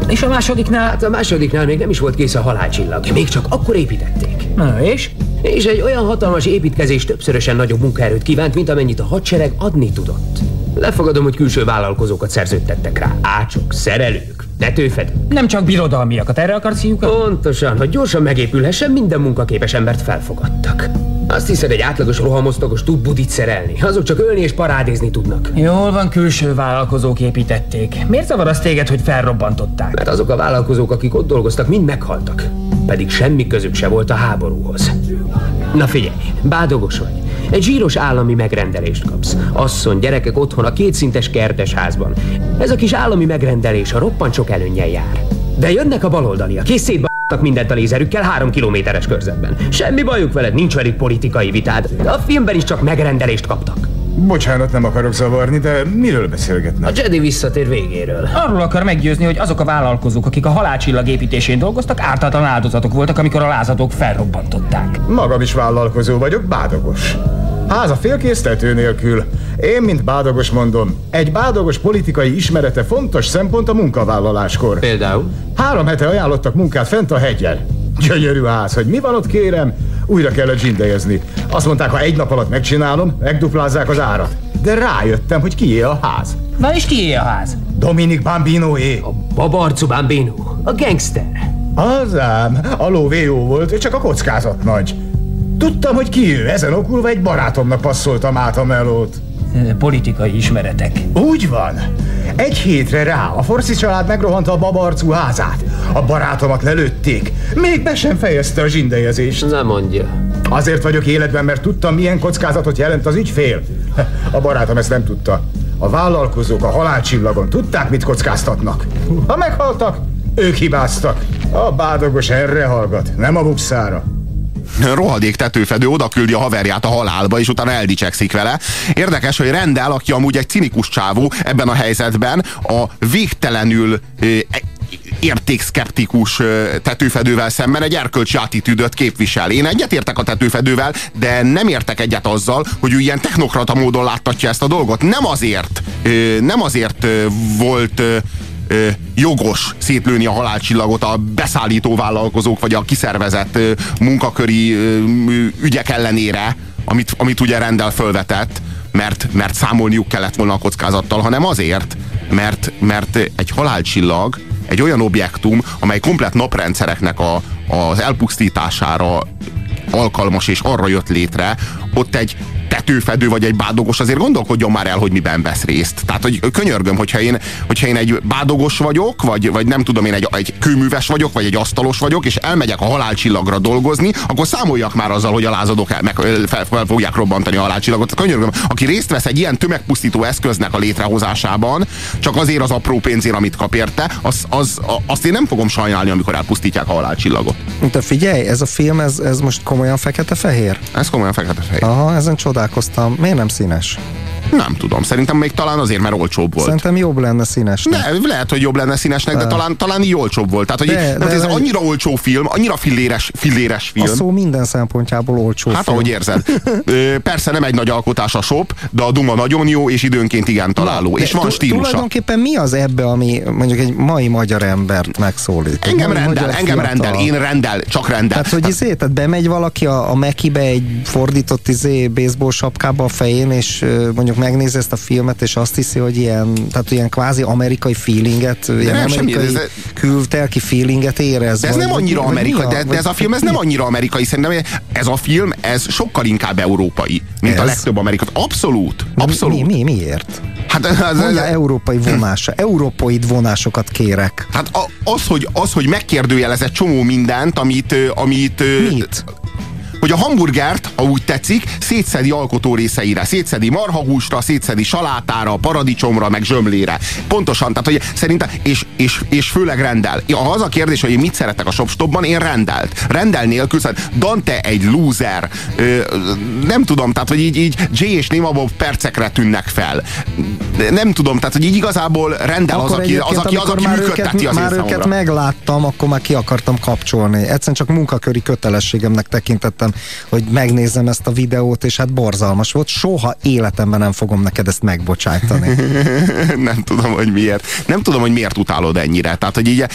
És a másodiknál? Hát a másodiknál még nem is volt kész a halálcsillag. Még csak akkor építették. Na és? És egy olyan hatalmas építkezés többszörösen nagyobb munkaerőt kívánt, mint amennyit a hadsereg adni tudott. Lefogadom, hogy külső vállalkozókat szerződtettek rá. Ácsok, szerelők, tetőfedők. Nem csak birodalmiakat, erre akarsz Pontosan, hogy gyorsan megépülhessen, minden munkaképes embert felfogadtak. Azt hiszed, egy átlagos rohamosztagos tud budit szerelni. Azok csak ölni és parádézni tudnak. Jól van, külső vállalkozók építették. Miért zavar az téged, hogy felrobbantották? Mert azok a vállalkozók, akik ott dolgoztak, mind meghaltak. Pedig semmi közük se volt a háborúhoz. Na figyelj, bádogos vagy. Egy zsíros állami megrendelést kapsz. Asszony, gyerekek otthon a kétszintes kertes házban. Ez a kis állami megrendelés a roppant sok előnnyel jár. De jönnek a baloldaliak, és szét mindent a lézerükkel három kilométeres körzetben. Semmi bajuk veled, nincs velük politikai vitád. A filmben is csak megrendelést kaptak. Bocsánat, nem akarok zavarni, de miről beszélgetnek? A Jedi visszatér végéről. Arról akar meggyőzni, hogy azok a vállalkozók, akik a halálcsillag építésén dolgoztak, ártatlan áldozatok voltak, amikor a lázadók felrobbantották. Magam is vállalkozó vagyok, bádogos. Ház a félkésztető nélkül. Én, mint bádogos mondom, egy bádogos politikai ismerete fontos szempont a munkavállaláskor. Például? Három hete ajánlottak munkát fent a hegyen. Gyönyörű ház, hogy mi van ott kérem, újra kellett zsindejezni. Azt mondták, ha egy nap alatt megcsinálom, megduplázzák az árat. De rájöttem, hogy kié a ház. Na és kié a ház? Dominik Bambinoé. A babarcu Bambino, a gangster. Az ám, a lóvéjó volt, csak a kockázat nagy. Tudtam, hogy ki ő, ezen okulva egy barátomnak passzoltam át a melót. Politikai ismeretek. Úgy van. Egy hétre rá a Forszi család megrohanta a babarcú házát. A barátomat lelőtték. Még be sem fejezte a zsindejezést. Nem mondja. Azért vagyok életben, mert tudtam, milyen kockázatot jelent az ügyfél. A barátom ezt nem tudta. A vállalkozók a halálcsillagon tudták, mit kockáztatnak. Ha meghaltak, ők hibáztak. A bádogos erre hallgat, nem a bukszára rohadék tetőfedő oda küldi a haverját a halálba, és utána eldicsekszik vele. Érdekes, hogy rendel, aki amúgy egy cinikus csávó ebben a helyzetben, a végtelenül értékszeptikus tetőfedővel szemben egy erkölcsi attitűdöt képvisel. Én egyetértek a tetőfedővel, de nem értek egyet azzal, hogy ő ilyen technokrata módon láttatja ezt a dolgot. Nem azért, nem azért volt ö, jogos szétlőni a halálcsillagot a beszállító vállalkozók vagy a kiszervezett ö, munkaköri ö, ügyek ellenére, amit, amit ugye rendel fölvetett, mert, mert számolniuk kellett volna a kockázattal, hanem azért, mert, mert egy halálcsillag egy olyan objektum, amely komplet naprendszereknek a, az elpusztítására alkalmas és arra jött létre, ott egy tetőfedő vagy egy bádogos azért gondolkodjon már el, hogy miben vesz részt. Tehát, hogy könyörgöm, hogyha én, hogyha én egy bádogos vagyok, vagy, vagy nem tudom, én egy, egy kőműves vagyok, vagy egy asztalos vagyok, és elmegyek a halálcsillagra dolgozni, akkor számoljak már azzal, hogy a lázadók el, meg, fel, fel fogják robbantani a halálcsillagot. Könyörgöm, aki részt vesz egy ilyen tömegpusztító eszköznek a létrehozásában, csak azért az apró pénzért, amit kap érte, az, az, azt én nem fogom sajnálni, amikor elpusztítják a halálcsillagot. De figyelj, ez a film, ez, ez most komolyan fekete-fehér? Ez komolyan fekete-fehér. Aha, ezen csodálkoztam. Miért nem színes? Nem tudom, szerintem még talán azért, mert olcsóbb volt. Szerintem jobb lenne színesnek. Ne, lehet, hogy jobb lenne színesnek, de, De. talán, talán így olcsóbb volt. Tehát, hogy De- de, de ez hogy- annyira olcsó film, annyira filléres, filléres film. A szó minden szempontjából olcsó Hát film. ahogy érzed. Persze nem egy nagy alkotás a shop, de a Duma nagyon jó, és időnként igen találó. De és van stílusa. Tulajdonképpen mi az ebbe, ami mondjuk egy mai magyar embert megszólít? Engem mai rendel, engem fiatal. rendel, én rendel, csak rendel. Tehát, hogy izé, tehát bemegy valaki a, a Mekibe egy fordított izé baseball sapkába a fején, és mondjuk megnézi ezt a filmet, és azt hiszi, hogy ilyen, tehát ilyen kvázi amerikai feelinget, ilyen nem, semmi, amerikai ez- kültelki feelinget érez. De ez vagy- nem vagy- annyira vagy mi amerikai, a- de, de vagy- ez a film ez nem annyira amerikai, szerintem ez a film, ez sokkal inkább európai, mint a Ez? legtöbb amerikai. Abszolút, abszolút. Mi, mi, miért? Hát, az, Mondja európai vonása, európoid vonásokat kérek. hát a- az, hogy, az, hogy megkérdőjelez egy csomó mindent, amit... amit Mit? Hogy a hamburgert, ha úgy tetszik, szétszedi alkotó részeire. Szétszedi marhahúsra, szétszedi salátára, paradicsomra, meg zsömlére. Pontosan, tehát hogy szerintem, és, és, és főleg rendel. Ja, Az a kérdés, hogy én mit szeretek a shopstopban, én rendelt. Rendel nélkül, szóval Dante egy loser. Ö, nem tudom, tehát hogy így, így Jay és Nima Bob percekre tűnnek fel. Nem tudom, tehát hogy így igazából rendel az, aki, az, aki, az, aki már működteti őket, az már őket számomra. megláttam, akkor már ki akartam kapcsolni. Egyszerűen csak munkaköri kötelességemnek tekintettem, hogy megnézzem ezt a videót, és hát borzalmas volt. Soha életemben nem fogom neked ezt megbocsájtani. nem tudom, hogy miért. Nem tudom, hogy miért utálod ennyire. Tehát, hogy így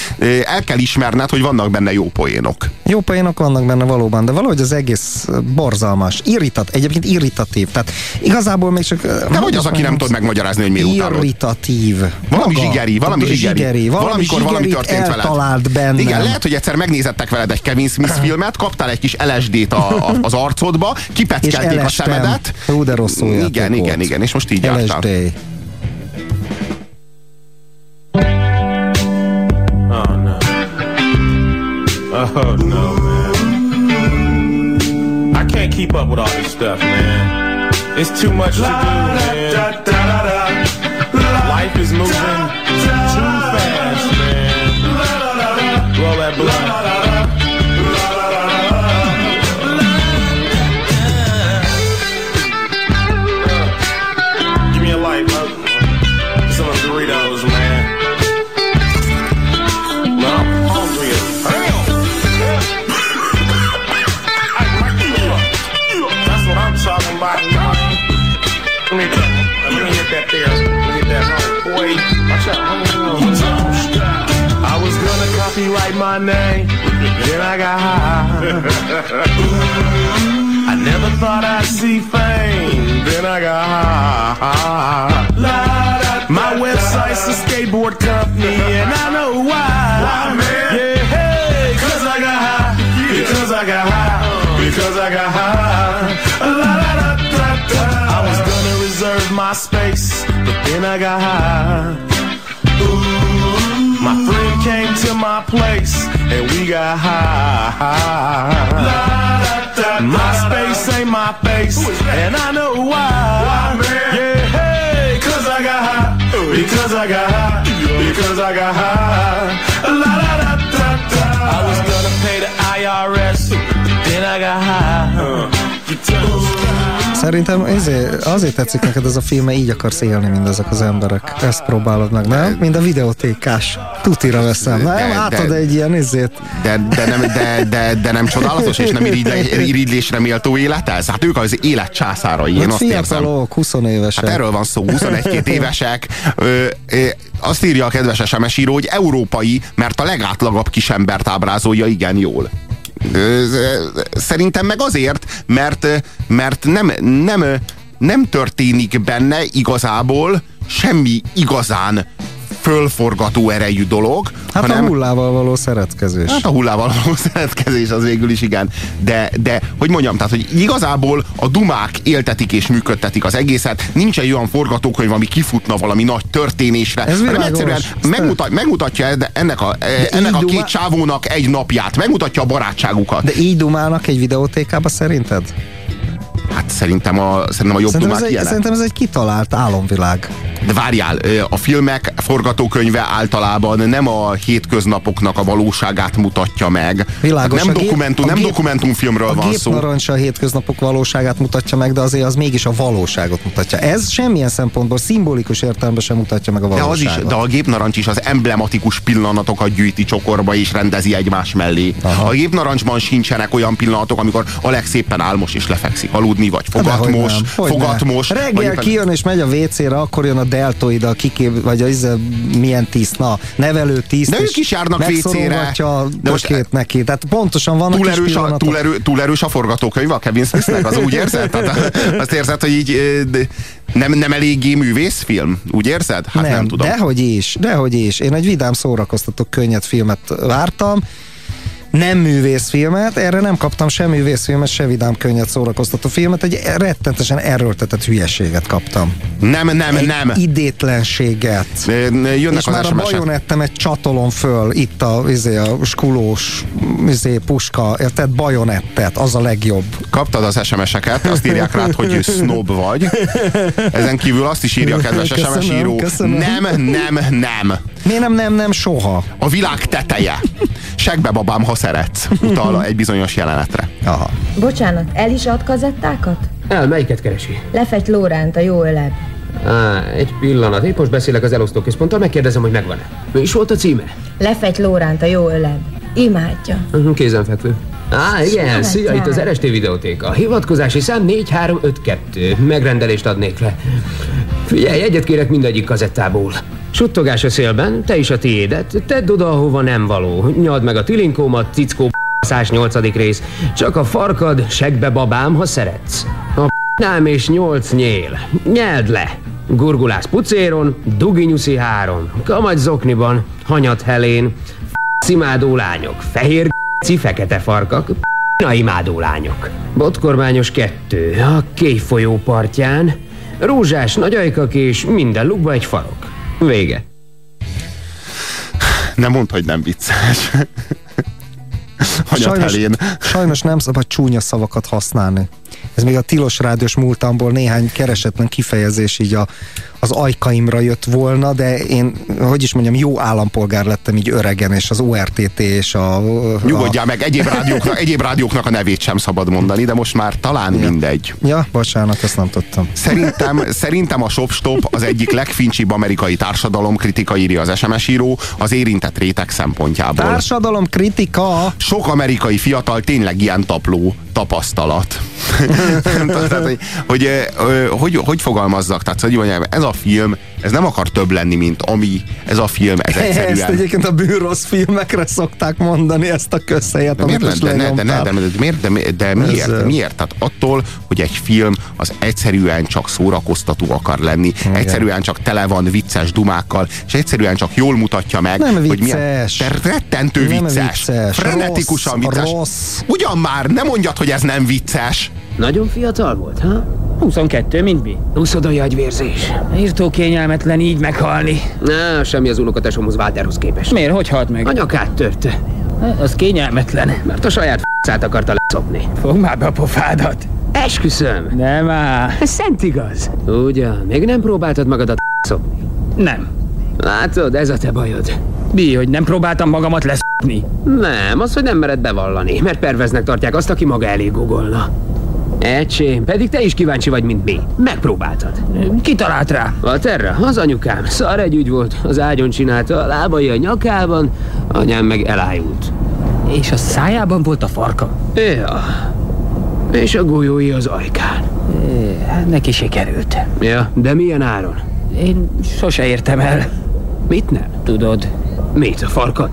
el kell ismerned, hogy vannak benne jó poénok. Jó poénok vannak benne valóban, de valahogy az egész borzalmas. Irritat, egyébként irritatív. Tehát igazából még csak... Te vagy az, aki nem tudod megmagyarázni, hogy miért utálod. Irritatív. Valami Maga. zsigeri, valami zsigeri. zsigeri. Valami Valamikor valami történt veled. Igen, lehet, hogy egyszer megnézettek veled egy Kevin Smith filmet, kaptál egy kis LSD-t a, a, az arcodba, kipeckelték a szemedet. Hú, de rosszul játék Igen, volt. igen, igen, és most így jártál. LSD. Oh no. Oh no, man. I can't keep up with all this stuff, man. It's too much to do, man. Life is moving too fast, man. Roll that blunt. My name, then I got high. I never thought I'd see fame, then I got high. My website's a skateboard company, and I know why. Yeah, hey, I got high, because I got high, because I got high. La, la, la, da, da. I was gonna reserve my space, but then I got high. My friend came to my place and we got high. My space ain't my face, and I know why. Yeah, hey, cause I got high, because I got high, because I got high. La la da da da. I was gonna pay the IRS, then I got high. Uh. Szerintem ezért, azért tetszik neked ez a film, mert így akarsz élni, mint ezek az emberek. Ezt próbálod meg, nem? Mind a videótékás. Tutira veszem. Nem, De- de- egy ilyen izét. De, de, nem, de, de, de nem csodálatos, és nem irigy, irigylésre méltó élet ez? Hát ők az élet császárai, én Hát azt érzem. fiatalok, 20 évesek. Hát erről van szó, 21 évesek. Ö, ö, azt írja a kedves SMS író, hogy európai, mert a legátlagabb kisembert ábrázolja igen jól. Szerintem meg azért, mert, mert nem, nem, nem történik benne igazából semmi igazán fölforgató erejű dolog, Hát hanem, a hullával való szeretkezés. Hát a hullával való szeretkezés az végül is igen. De, de hogy mondjam, tehát, hogy igazából a dumák éltetik és működtetik az egészet. Nincs egy olyan forgatókönyv, ami kifutna valami nagy történésre. Ez hanem egyszerűen megmutat, megmutatja ennek a, ennek a két dumá- csávónak egy napját. Megmutatja a barátságukat. De így dumálnak egy videótékába szerinted? Hát szerintem a, szerintem a jobb Szerintem ez, egy, ilyenek. szerintem ez egy kitalált álomvilág. De várjál, a filmek forgatókönyve általában nem a hétköznapoknak a valóságát mutatja meg. Világos, nem, a gép- dokumentum, a nem gép- dokumentumfilmről a van szó. gépnarancs a hétköznapok valóságát mutatja meg, de azért az mégis a valóságot mutatja. Ez semmilyen szempontból szimbolikus értelemben sem mutatja meg a De, az valóságot. is, de a gépnarancs is az emblematikus pillanatokat gyűjti csokorba és rendezi egymás mellé. Aha. A gépnarancsban sincsenek olyan pillanatok, amikor a legszépen álmos és lefekszik aludni, vagy fogatmos, nem, hogy fogatmos. nem. vagy Reggel éppen- kijön és megy a WC-re, akkor jön a deltoid, a kikép, vagy a izé, milyen tiszt, na, nevelő tiszt. De ők is járnak WC-re. De most- tökét neki. Tehát pontosan vannak túl erős, a, túl, erő, túl erős a forgatókönyv a Kevin Smithnek, az úgy érzed? Tehát, azt érzed, hogy így nem, nem eléggé művészfilm? Úgy érzed? Hát nem, nem tudom. Dehogy is, dehogy is. Én egy vidám szórakoztató könnyed filmet vártam, nem művészfilmet, erre nem kaptam sem művészfilmet, se vidám könnyed szórakoztató filmet, egy rettentesen erőltetett hülyeséget kaptam. Nem, nem, egy nem. idétlenséget. Jönnek És az már a SMS-ek. bajonettemet csatolom föl, itt a, izé, a skulós izé, puska, érted? Bajonettet, az a legjobb. Kaptad az SMS-eket, azt írják rád, hogy snob vagy. Ezen kívül azt is írja a kedves Köszönöm, SMS író. köszönöm. Nem, nem, nem. Miért nem, nem, nem, soha? A világ teteje. Segbe babám, ha szeretsz. Utal egy bizonyos jelenetre. Aha. Bocsánat, el is ad kazettákat? El, melyiket keresi? Lefegy Lóránt, a jó öleb. Á, egy pillanat. Épp most beszélek az elosztóközponttal, megkérdezem, hogy megvan-e. Mi is volt a címe? Lefegy Lóránt, a jó öleb. Imádja. Mhm, Kézenfekvő. Á, igen, Szia, itt az. RST videótéka. Hivatkozási szám 4352. Megrendelést adnék le. Figyelj, egyet kérek mindegyik kazettából. Suttogás a szélben, te is a tiédet, tedd oda, ahova nem való. Nyald meg a tilinkómat, cickó 108. rész. Csak a farkad, segbe babám, ha szeretsz. A nem és nyolc nyél. Nyeld le! Gurgulász pucéron, duginyuszi három. Kamagy zokniban, hanyat helén. F*** lányok, fehér g***ci, fekete farkak. Na imádó lányok. Botkormányos kettő, a kéj folyó partján. Rózsás nagyajkak és minden lukba egy farok. Vége. Nem mondd, hogy nem vicces. Sajnos, sajnos nem szabad csúnya szavakat használni. Ez még a tilos rádiós múltamból néhány keresetlen kifejezés így a, az ajkaimra jött volna, de én, hogy is mondjam, jó állampolgár lettem így öregen, és az ORTT és a... Nyugodjál meg, egyéb rádióknak, egyéb rádióknak a nevét sem szabad mondani, de most már talán ja. mindegy. Ja, bocsánat, ezt nem tudtam. Szerintem, szerintem a Shopstop az egyik legfincsibb amerikai társadalomkritika írja az SMS író az érintett réteg szempontjából. Társadalom kritika. Sok amerikai fiatal tényleg ilyen tapló tapasztalat. Tehát, hogy, hogy, hogy, hogy fogalmazzak? Tehát, hogy mondjam, ez a film, ez nem akar több lenni, mint ami. Ez a film, ez Ezt egyszerűen... egyébként a bűrosz filmekre szokták mondani, ezt a közhelyet, De miért, de, ne, de, ne, de, miért, de, de miért, Ez, miért? Tehát attól, hogy egy film az egyszerűen csak szórakoztató akar lenni, Igen. egyszerűen csak tele van vicces dumákkal, és egyszerűen csak jól mutatja meg, Nem hogy milyen vicces. de rettentő Nem vicces, vicces. frenetikusan Rossz, vicces. rossz. Ugyan már, nem mondjad, hogy ez nem vicces. Nagyon fiatal volt, ha? 22, mint mi? Úszodai agyvérzés. Írtó kényelmetlen így meghalni. Na, semmi az unokatesomhoz Walterhoz képest. Miért? Hogy halt meg? A nyakát törte. Az kényelmetlen. Mert a saját f***át akarta leszopni. Fogd már be a pofádat. Esküszöm. Nem már. Ez szent igaz. Ugyan, még nem próbáltad magadat szopni? Nem. Látod, ez a te bajod. Mi, hogy nem próbáltam magamat leszopni? Nem, az, hogy nem mered bevallani, mert perveznek tartják azt, aki maga elég googolna. Ecsém, pedig te is kíváncsi vagy, mint mi. Megpróbáltad. Ki talált rá? A terra, az anyukám. Szar egy ügy volt. Az ágyon csinálta, a lábai a nyakában, anyám meg elájult. És a szájában volt a farka? Ja. És a golyói az ajkán. É, neki sikerült. Ja, de milyen áron? Én sose értem el. Mit nem? Tudod. Mit, a farkad?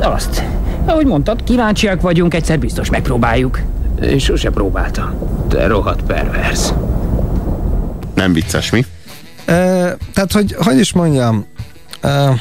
Azt. Ahogy mondtad, kíváncsiak vagyunk, egyszer biztos megpróbáljuk. Én sose próbáltam. Te rohadt pervers. Nem vicces, mi? Ö, tehát, hogy, hogy is mondjam,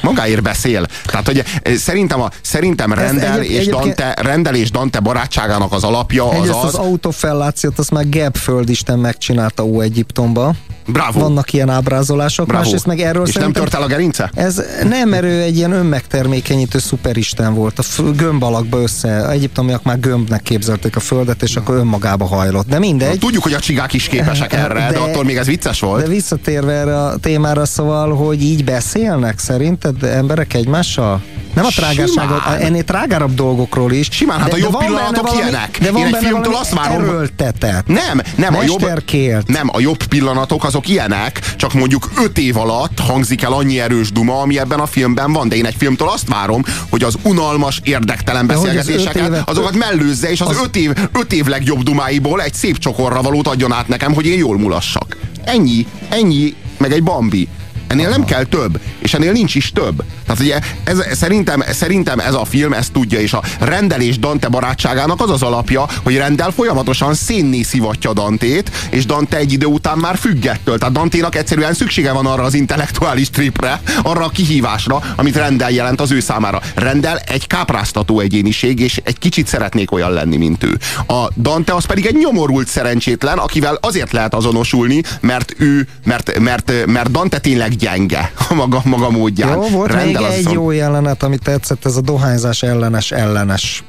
Magáért beszél. Tehát, hogy szerintem, a, szerintem Rendel, egy- és egyébként- Dante, Rendel és Dante barátságának az alapja az az, az autofellációt, azt már Gebb földisten megcsinálta Ó-Egyiptomba. Bravo. vannak ilyen ábrázolások, Bravo. másrészt meg erről És nem tört el a gerince? Ez nem, mert ő egy ilyen önmegtermékenyítő szuperisten volt. A gömb alakba össze, egyiptomiak már gömbnek képzelték a földet, és akkor önmagába hajlott. De mindegy. Tudjuk, hogy a csigák is képesek erre, de, de attól még ez vicces volt. De visszatérve erre a témára, szóval, hogy így beszélnek szerinted emberek egymással? Nem a trágárságot, ennél trágárabb dolgokról is. Simán, hát a jobb pillanatok valami- ilyenek. De van Én egy filmtől azt várom, erőltetett. Nem, nem, a jobb, nem, a jobb pillanatok azok ilyenek, csak mondjuk öt év alatt hangzik el annyi erős duma, ami ebben a filmben van, de én egy filmtől azt várom, hogy az unalmas, érdektelen az beszélgetéseket, évet- azokat mellőzze, és az, az- öt, év, öt év legjobb dumáiból egy szép csokorra valót adjon át nekem, hogy én jól mulassak. Ennyi, ennyi, meg egy bambi. Ennél nem kell több, és ennél nincs is több. Tehát ugye ez, szerintem, szerintem ez a film ezt tudja, és a rendelés Dante barátságának az az alapja, hogy rendel folyamatosan szénné szivatja Dantét, és Dante egy idő után már függettől. Tehát Danténak egyszerűen szüksége van arra az intellektuális tripre, arra a kihívásra, amit rendel jelent az ő számára. Rendel egy kápráztató egyéniség, és egy kicsit szeretnék olyan lenni, mint ő. A Dante az pedig egy nyomorult szerencsétlen, akivel azért lehet azonosulni, mert ő, mert, mert, mert Dante tényleg gyenge a maga, maga módján. Jó, volt még Rendel egy jó jelenet, ami tetszett, ez a dohányzás ellenes ellenes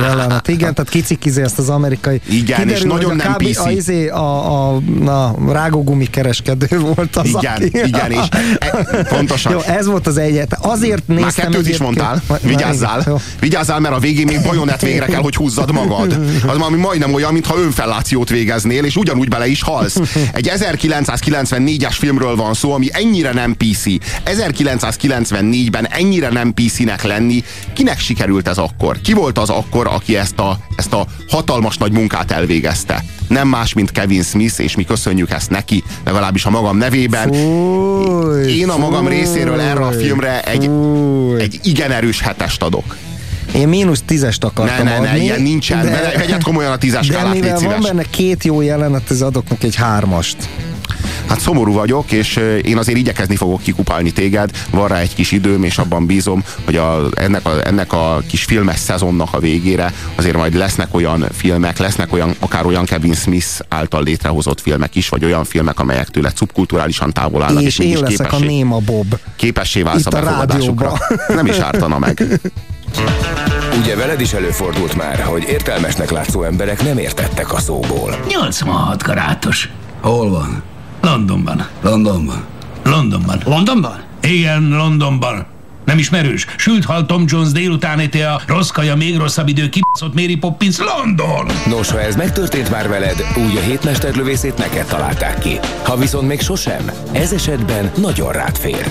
jelenet. Igen, tehát kicikizé ezt az amerikai. Igen, és nagyon a nem kb. PC. A, izé, a, a, na, rágógumi kereskedő volt az, Igen, aki... igen, és e, pontosan. Jó, ez volt az egyet. Azért néztem Már kettőt is mondtál, vigyázzál, jó. vigyázzál, mert a végén még bajonett végre kell, hogy húzzad magad. Az valami majdnem olyan, mintha önfellációt végeznél, és ugyanúgy bele is halsz. Egy 1994-es filmről van szó, ami ennyire nem PC. 1994-ben ennyire nem PC-nek lenni, kinek sikerült ez akkor? Ki volt az akkor, aki ezt a, ezt a hatalmas nagy munkát elvégezte? Nem más, mint Kevin Smith, és mi köszönjük ezt neki, legalábbis a magam nevében. Fúj, Én a magam fúj, részéről erre a filmre egy, fúj. egy igen erős hetest adok. Én mínusz tízest akartam Ne, ne, ne, adni. ilyen nincsen. Vele- vegyed komolyan a tízes De skálát, mivel van benne két jó jelenet, ez adok neki egy hármast. Hát szomorú vagyok, és én azért igyekezni fogok kikupálni téged. Van rá egy kis időm, és abban bízom, hogy a, ennek, a, ennek a kis filmes szezonnak a végére azért majd lesznek olyan filmek, lesznek olyan, akár olyan Kevin Smith által létrehozott filmek is, vagy olyan filmek, amelyek tőle szubkulturálisan távol állnak, és én mégis leszek a képessé, Néma Bob. képessé válsz Itt a a. Nem is ártana meg. Ugye veled is előfordult már, hogy értelmesnek látszó emberek nem értettek a szóból. 86 karátos. Hol van? Londonban. Londonban. Londonban. Londonban? Igen, Londonban. Nem ismerős? Sült hal Tom Jones délután éte a rossz kaja, még rosszabb idő, kibaszott Mary Poppins, London! Nos, ha ez megtörtént már veled, úgy a hétmesterlövészét neked találták ki. Ha viszont még sosem, ez esetben nagyon rád fér.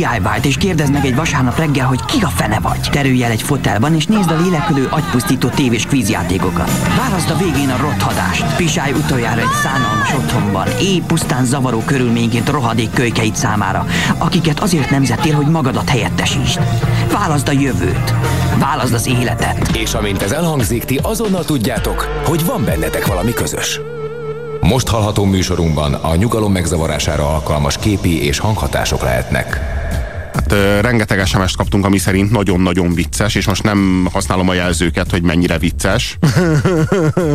DIY-t és kérdezd meg egy vasárnap reggel, hogy ki a fene vagy. Terülj el egy fotelban és nézd a lélekülő agypusztító tévés kvízjátékokat. Válaszd a végén a rothadást. Pisálj utoljára egy szánalmas otthonban, éj pusztán zavaró körülményként rohadék kölykeit számára, akiket azért nemzettél, hogy magadat helyettesítsd. Válaszd a jövőt. Válaszd az életet. És amint ez elhangzik, ti azonnal tudjátok, hogy van bennetek valami közös. Most hallható műsorunkban a nyugalom megzavarására alkalmas képi és hanghatások lehetnek. Hát ö, rengeteg SMS-t kaptunk, ami szerint nagyon-nagyon vicces, és most nem használom a jelzőket, hogy mennyire vicces.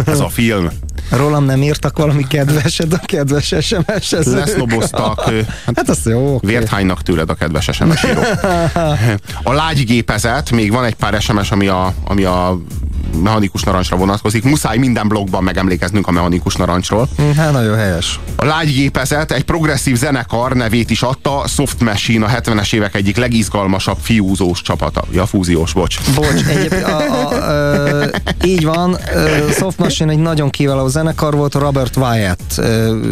Ez a film. Rólam nem írtak valami kedveset a kedves SMS-hez. Lesznoboztak. ö, Hát azt jó, oké. Vért hánynak tőled a kedves SMS író. A lágygépezet, még van egy pár SMS, ami a, ami a mechanikus narancsra vonatkozik. Muszáj minden blogban megemlékeznünk a mechanikus narancsról. Hát nagyon helyes. A lágygépezet egy progresszív zenekar nevét is adta, Soft Machine, a 70-es évek egyik legizgalmasabb fiúzós csapata. Ja, fúziós, bocs. Bocs, egyébként a, a, ö, így van, Soft Machine egy nagyon kiváló zenekar volt, Robert Wyatt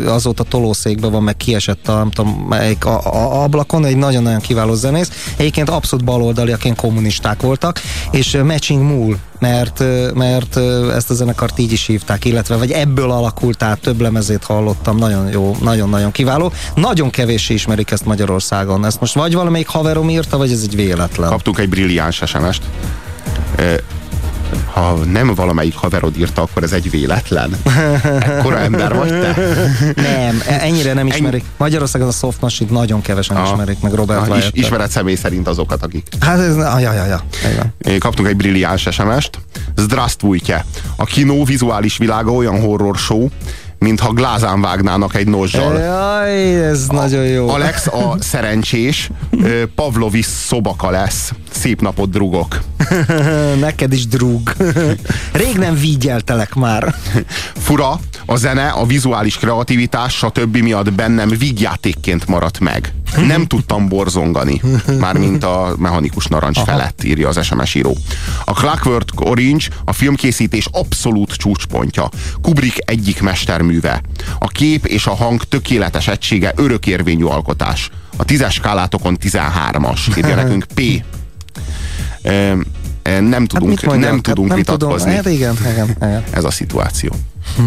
azóta tolószékben van, meg kiesett a, nem tudom, melyik a, a, ablakon, egy nagyon-nagyon kiváló zenész. Egyébként abszolút baloldaliak, ilyen kommunisták voltak, és Matching Mule mert, mert ezt a zenekart így is hívták, illetve vagy ebből alakult át, több lemezét hallottam, nagyon jó, nagyon-nagyon kiváló. Nagyon kevés ismerik ezt Magyarországon. Ezt most vagy valamelyik haverom írta, vagy ez egy véletlen. Kaptunk egy brilliáns SMS-t. Ha nem valamelyik haverod írta, akkor ez egy véletlen. Ekkora ember vagy te? Nem, e- ennyire nem ismerik. Magyarországon a Soft Machine nagyon kevesen Ah. ismerik, meg Robert is, ismered személy szerint azokat, akik. Hát ez, ja, ja, Kaptunk egy brilliáns SMS-t. Zdrasztvujtje. A kinó vizuális világa olyan horror show, mintha glázán vágnának egy nozzsal. Jaj, ez nagyon jó. Alex a szerencsés Pavlovis szobaka lesz. Szép napot, drugok. Neked is drug. Rég nem vígyeltelek már. Fura, a zene, a vizuális kreativitás, stb. miatt bennem vígjátékként maradt meg. Nem tudtam borzongani, mármint a mechanikus narancs Aha. felett, írja az SMS író. A Clockwork Orange a filmkészítés abszolút csúcspontja. Kubrick egyik mesterműve. A kép és a hang tökéletes egysége örökérvényű alkotás. A tízes skálátokon 13-as, írja nekünk P. Ö, Nem tudunk, mit mondjak? nem tudunk hát nem vitatkozni. Tudom. Hát igen, igen, igen. Ez a szituáció.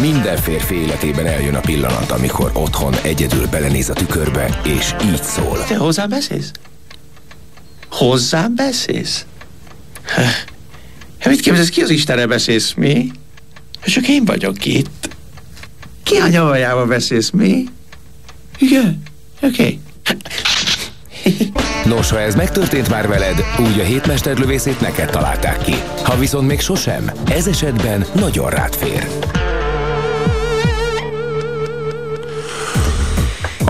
Minden férfi életében eljön a pillanat, amikor otthon egyedül belenéz a tükörbe, és így szól. Te hozzám beszélsz? Hozzám beszélsz? Hát mit képzelsz, ki az Istenre beszélsz, mi? Csak én vagyok itt. Ki a nyavajába beszélsz, mi? Igen, oké. Okay. Nos, ha ez megtörtént már veled, úgy a hétmesterlövészét neked találták ki. Ha viszont még sosem, ez esetben nagyon rád fér.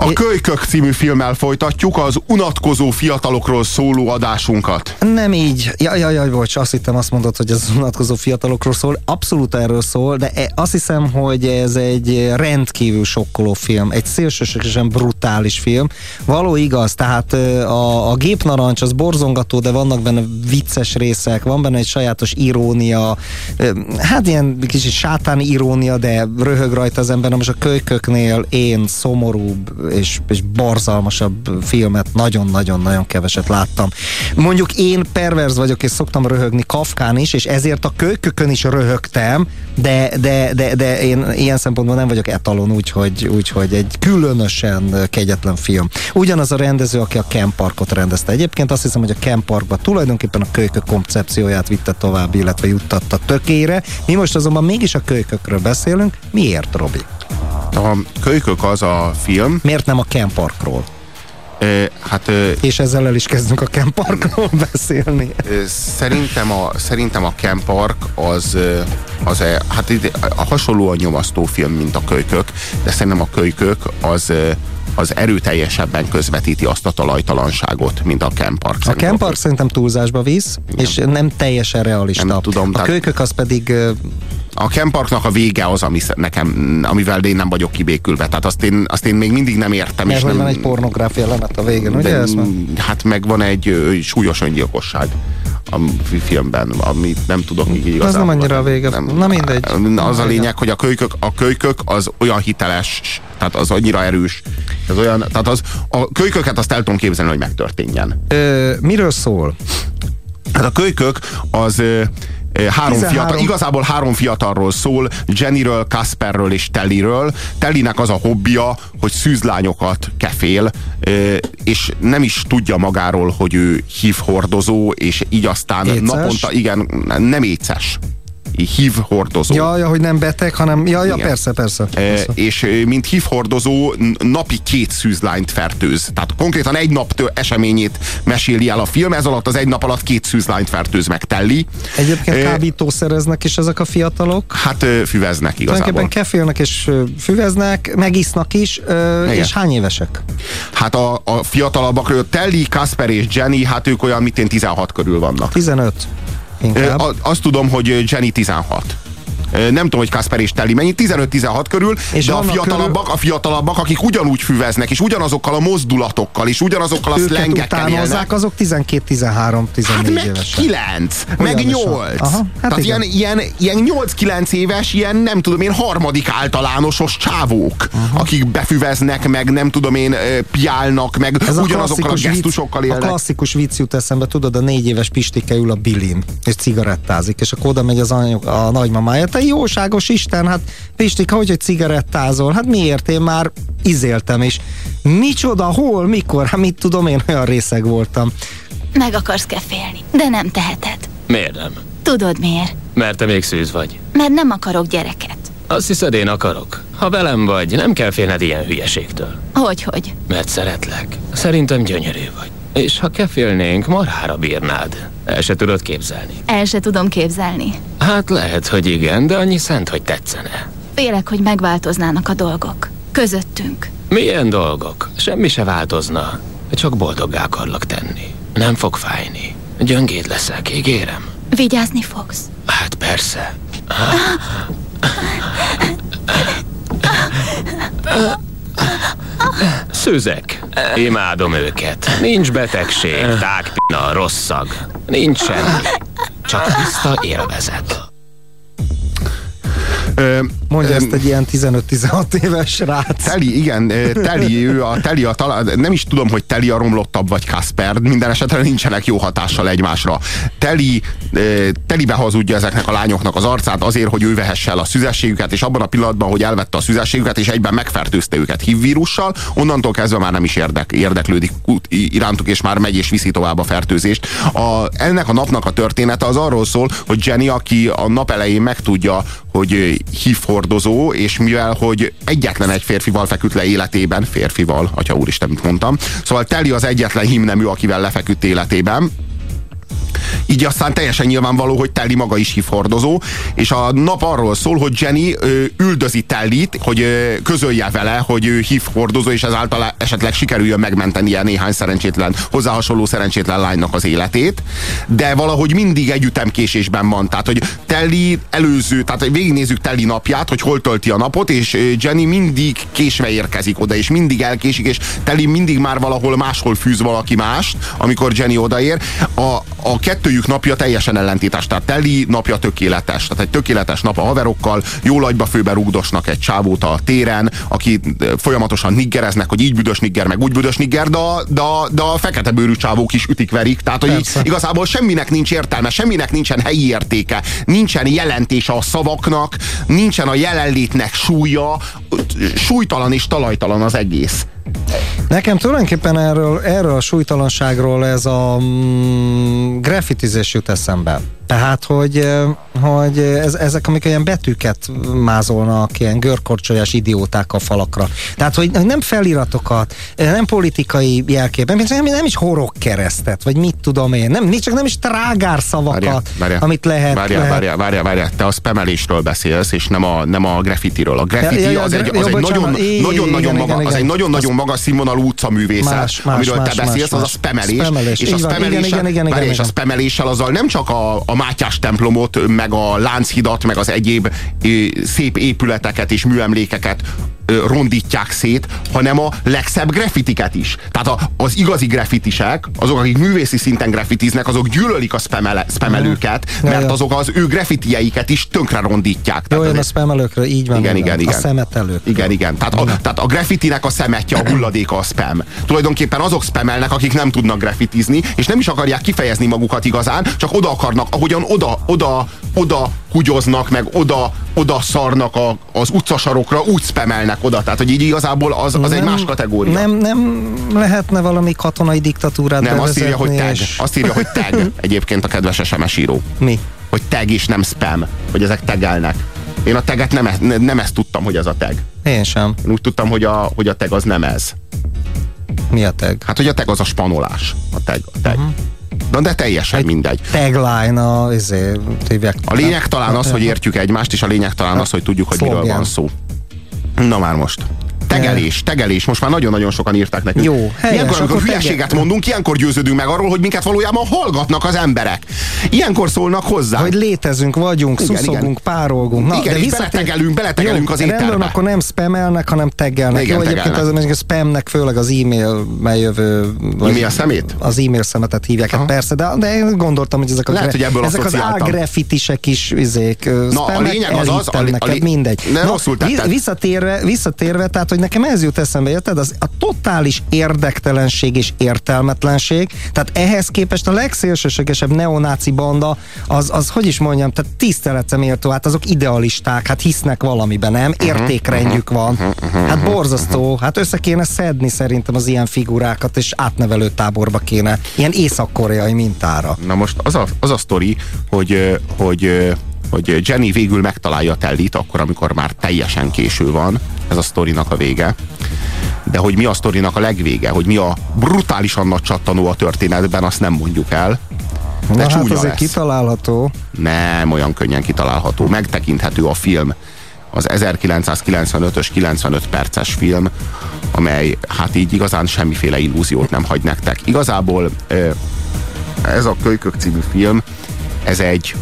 A Kölykök című filmmel folytatjuk az unatkozó fiatalokról szóló adásunkat. Nem így. Jaj, jaj, jaj, bocs, azt hittem azt mondod, hogy ez vonatkozó fiatalokról szól. Abszolút erről szól, de e- azt hiszem, hogy ez egy rendkívül sokkoló film. Egy szélsőségesen brutális film. Való igaz, tehát a, a gépnarancs az borzongató, de vannak benne vicces részek, van benne egy sajátos irónia, hát ilyen kicsit sátáni irónia, de röhög rajta az ember. Na most a kölyköknél én szomorúbb és, és borzalmasabb filmet nagyon-nagyon-nagyon keveset láttam. Mondjuk én perverz vagyok, és szoktam röhögni Kafkán is, és ezért a kölykökön is röhögtem, de, de, de, de én ilyen szempontból nem vagyok etalon, úgyhogy, úgyhogy egy különösen kegyetlen film. Ugyanaz a rendező, aki a Camp Parkot rendezte. Egyébként azt hiszem, hogy a Camp Parkba tulajdonképpen a kölykök koncepcióját vitte tovább, illetve juttatta tökére. Mi most azonban mégis a kölykökről beszélünk. Miért, Robi? A Kölykök az a film. Miért nem a Camp Parkról? E, hát, e, És ezzel el is kezdünk a Camp Parkról beszélni. e, szerintem a, szerintem a Camp Park az, az e, hát ide- a hasonlóan nyomasztó film, mint a Kölykök, de szerintem a Kölykök az az erőteljesebben közvetíti azt a talajtalanságot, mint a Camp Park. A Camp Park szerintem túlzásba visz, és nem teljesen realista. Nem tudom, a kölykök az pedig A Camp Parknak a vége az, ami nekem, amivel én nem vagyok kibékülve. Tehát azt én, azt én még mindig nem értem. mert és hogy nem, van egy pornográfia elemet a végén, ugye? de, Ezt hát meg van egy súlyos öngyilkosság a fi- filmben, amit nem tudok így igazából. Ez nem annyira a vége. Na mindegy. Az a lényeg, hogy a kölykök, a kölykök az olyan hiteles, tehát az annyira erős, az olyan, tehát az, a kölyköket azt el tudom képzelni, hogy megtörténjen. Ö, miről szól? Hát a kölykök az három 13. fiatal, igazából három fiatalról szól, Jennyről, Kasperről és Tellyről. Tellynek az a hobbija, hogy szűzlányokat kefél, ö, és nem is tudja magáról, hogy ő hív hordozó, és így aztán Éces? naponta, igen, nem éces. Hív hordozó. Ja, ja, hogy nem beteg, hanem, ja, ja, Igen. persze, persze. E, persze. és mint hívhordozó n- napi két szűzlányt fertőz. Tehát konkrétan egy nap eseményét meséli el a film, ez alatt az egy nap alatt két szűzlányt fertőz meg Telli. Egyébként E, kábítószereznek is ezek a fiatalok. Hát füveznek igazából. Tulajdonképpen kefélnek és füveznek, megisznak is, Igen. és hány évesek? Hát a, a fiatalabbakról Telly, Kasper és Jenny, hát ők olyan, mint én 16 körül vannak. 15. Inkább. azt tudom, hogy Jenny 16. Nem tudom, hogy Kasper és Telly mennyi, 15-16 körül, És de a fiatalabbak, körül- a fiatalabbak, akik ugyanúgy füveznek, és ugyanazokkal a mozdulatokkal, és ugyanazokkal a szlengekkel élnek. azok 12-13-14 Hát meg évesek. 9, meg Olyaноsan. 8. Aha, hát Tehát igen. ilyen, ilyen, ilyen 8-9 éves, ilyen nem tudom én, harmadik általánosos csávók, akik befüveznek, meg nem tudom én, piálnak, meg Ez ugyanazokkal a klasszikus gesztusokkal vicc, A élnek. klasszikus vicc jut eszembe, tudod, a négy éves Pistike ül a bilin, és cigarettázik, és akkor oda megy az anyuk, a nagymamája, te jóságos Isten, hát Pistike, hogy, hogy cigarettázol? Hát miért? Én már izéltem is. Micsoda, hol, mikor? Hát mit tudom én, olyan részeg voltam. Meg akarsz kefélni, de nem teheted. Miért nem? Tudod miért? Mert te még szűz vagy. Mert nem akarok gyereket. Azt hiszed, én akarok. Ha velem vagy, nem kell félned ilyen hülyeségtől. Hogy-hogy? Mert szeretlek. Szerintem gyönyörű vagy. És ha kefélnénk, marhára bírnád. El se tudod képzelni. El se tudom képzelni. Hát lehet, hogy igen, de annyi szent, hogy tetszene. Félek, hogy megváltoznának a dolgok. Közöttünk. Milyen dolgok? Semmi se változna. Csak boldoggá akarlak tenni. Nem fog fájni. Gyöngéd leszek, ígérem. Vigyázni fogsz. Hát persze. Szüzek. Imádom őket. Nincs betegség, tágpina, rossz szag. Nincs semmi. Csak tiszta élvezet. Mondja ezt egy ilyen 15-16 éves rác. Teli, igen, Teli, ő a Teli a talán, nem is tudom, hogy Teli a romlottabb vagy Kasper, minden esetre nincsenek jó hatással egymásra. Teli, ö, Teli behazudja ezeknek a lányoknak az arcát azért, hogy ő vehesse el a szüzességüket, és abban a pillanatban, hogy elvette a szüzességüket, és egyben megfertőzte őket HIV vírussal, onnantól kezdve már nem is érdek, érdeklődik irántuk, és már megy és viszi tovább a fertőzést. A, ennek a napnak a története az arról szól, hogy Jenny, aki a nap elején megtudja, hogy ö, HIV hordozó, és mivel, hogy egyetlen egy férfival feküdt le életében, férfival, atya úristen, mit mondtam, szóval Teli az egyetlen himnemű, akivel lefeküdt életében, így aztán teljesen nyilvánvaló, hogy Telly maga is hívhordozó, és a nap arról szól, hogy Jenny ö, üldözi Tellit, hogy ö, közölje vele, hogy ő hívhordozó, és ezáltal esetleg sikerüljön megmentenie néhány szerencsétlen, hozzá hasonló szerencsétlen lánynak az életét, de valahogy mindig egy ütemkésésben van. Tehát, hogy Telly előző, tehát végignézzük Telly napját, hogy hol tölti a napot, és Jenny mindig késve érkezik oda, és mindig elkésik, és Telly mindig már valahol máshol fűz valaki mást, amikor Jenny odaér. A, a kettőjük napja teljesen ellentétes, tehát Telly napja tökéletes. Tehát egy tökéletes nap a haverokkal, jó lagyba főbe rúgdosnak egy csávót a téren, aki folyamatosan niggereznek, hogy így büdös nigger, meg úgy büdös nigger, de, de, de a fekete bőrű csávók is ütik-verik. Tehát, hogy így, igazából semminek nincs értelme, semminek nincsen helyi értéke, nincsen jelentése a szavaknak, nincsen a jelenlétnek súlya, súlytalan és talajtalan az egész. Nekem tulajdonképpen erről, erről a súlytalanságról ez a mm, graffitizés jut eszembe. Tehát, hogy, hogy ez, ezek, amik olyan betűket mázolnak, ilyen görkorcsolyás idióták a falakra. Tehát, hogy nem feliratokat, nem politikai jelképen, nem, nem is horog keresztet, vagy mit tudom én, nem, csak nem is trágár szavakat, amit lehet. Várjál, lehet. várjál, várjál, várjál, te a spamelésről beszélsz, és nem a, nem a graffitiről. A graffiti Ja, ja, ja, az egy, jó, az egy bocsánat, nagyon, igen, nagyon-nagyon igen, maga, igen, az egy igen. nagyon-nagyon magas színvonalú utcaművészet, Más, más, amiről más, te beszélsz, más, az a más. spamelés. Spamelés, És a igen, spameléssel, igen, igen, várjál, igen, és a igen. spameléssel azzal nem csak a, a Mátyás templomot, meg a Lánchidat, meg az egyéb szép épületeket és műemlékeket rondítják szét, hanem a legszebb graffitiket is. Tehát a, az igazi graffitisek, azok, akik művészi szinten graffitiznek, azok gyűlölik a spamele, spamelőket, Ja, mert ja. azok az ő graffitieiket is tönkre rondítják. Jó, jön a spamelőkről, így van. igen, igen, igen. A szemetelők. Igen, igen. Tehát a, tehát a graffitinek a szemetje, a hulladéka a spam. Tulajdonképpen azok spamelnek, akik nem tudnak graffitizni, és nem is akarják kifejezni magukat igazán, csak oda akarnak, ahogyan oda, oda, oda kugyoznak, meg oda, oda szarnak a, az utcasarokra, úgy spamelnek oda. Tehát, hogy így igazából az, az egy Nem- más kategória. Nem, nem lehetne valami katonai diktatúrát nem azt írja, hogy tag. és- Azt írja, hogy tag egyébként a kedves SMS író. Mi? Hogy tag és nem spam. Hogy ezek tagelnek. Én a taget nem, e- ne- nem ezt tudtam, hogy ez a tag. Én sem. Én úgy tudtam, hogy a, hogy a tag az nem ez. Mi a tag? Hát, hogy a tag az a spanolás. A tag. A tag. Uh-huh. Na, de teljesen mindegy. Tagline, a, izé, hívják. A lényeg talán az, hogy értjük egymást, és a lényeg talán az, hogy tudjuk, hogy miről van szó. Na már most. Tegelés, tegelés. Most már nagyon-nagyon sokan írták nekünk. Jó, helyes, Ilyenkor, amikor hülyeséget tegel- mondunk, ilyenkor győződünk meg arról, hogy minket valójában hallgatnak az emberek. Ilyenkor szólnak hozzá. Hogy létezünk, vagyunk, Igen, szuszogunk, igen. párolgunk. Na, Igen, és visszatér- beletegelünk, beletegelünk Jó, az Rendben, étterbe. akkor nem spamelnek, hanem tegelnek. Igen, Jó, egyébként az, tegelnek. a spamnek főleg az e-mail jövő... E-mail szemét? Az e-mail szemetet hívják, hát persze, de, de én gondoltam, hogy ezek, a Lehet, gre- hogy ezek az ágrefitisek is izék, Na, a lényeg az az, a a lé- mindegy. Ne, rosszul tetted. vi- visszatérve, visszatérve, tehát, hogy nekem ez jut eszembe, érted? Az, a totális érdektelenség és értelmetlenség, tehát ehhez képest a legszélsőségesebb neonáci banda, az, az hogy is mondjam, tehát tiszteletre méltó, hát azok idealisták, hát hisznek valamiben, nem? Mhm, Értékrendjük van. Hát borzasztó, hát össze kéne szedni szerintem az ilyen figurákat, és átnevelő táborba kéne, ilyen észak-koreai mintára. Na most az a, az a sztori, hogy, hogy, hogy Jenny végül megtalálja Tellit, akkor, amikor már teljesen késő van, ez a sztorinak a vége. De hogy mi a sztorinak a legvége, hogy mi a brutálisan nagy csattanó a történetben, azt nem mondjuk el. De Na hát azért lesz. kitalálható. Nem olyan könnyen kitalálható. Megtekinthető a film. Az 1995-ös 95 perces film, amely hát így igazán semmiféle illúziót nem hagy nektek. Igazából ez a Kölykök című film, ez egy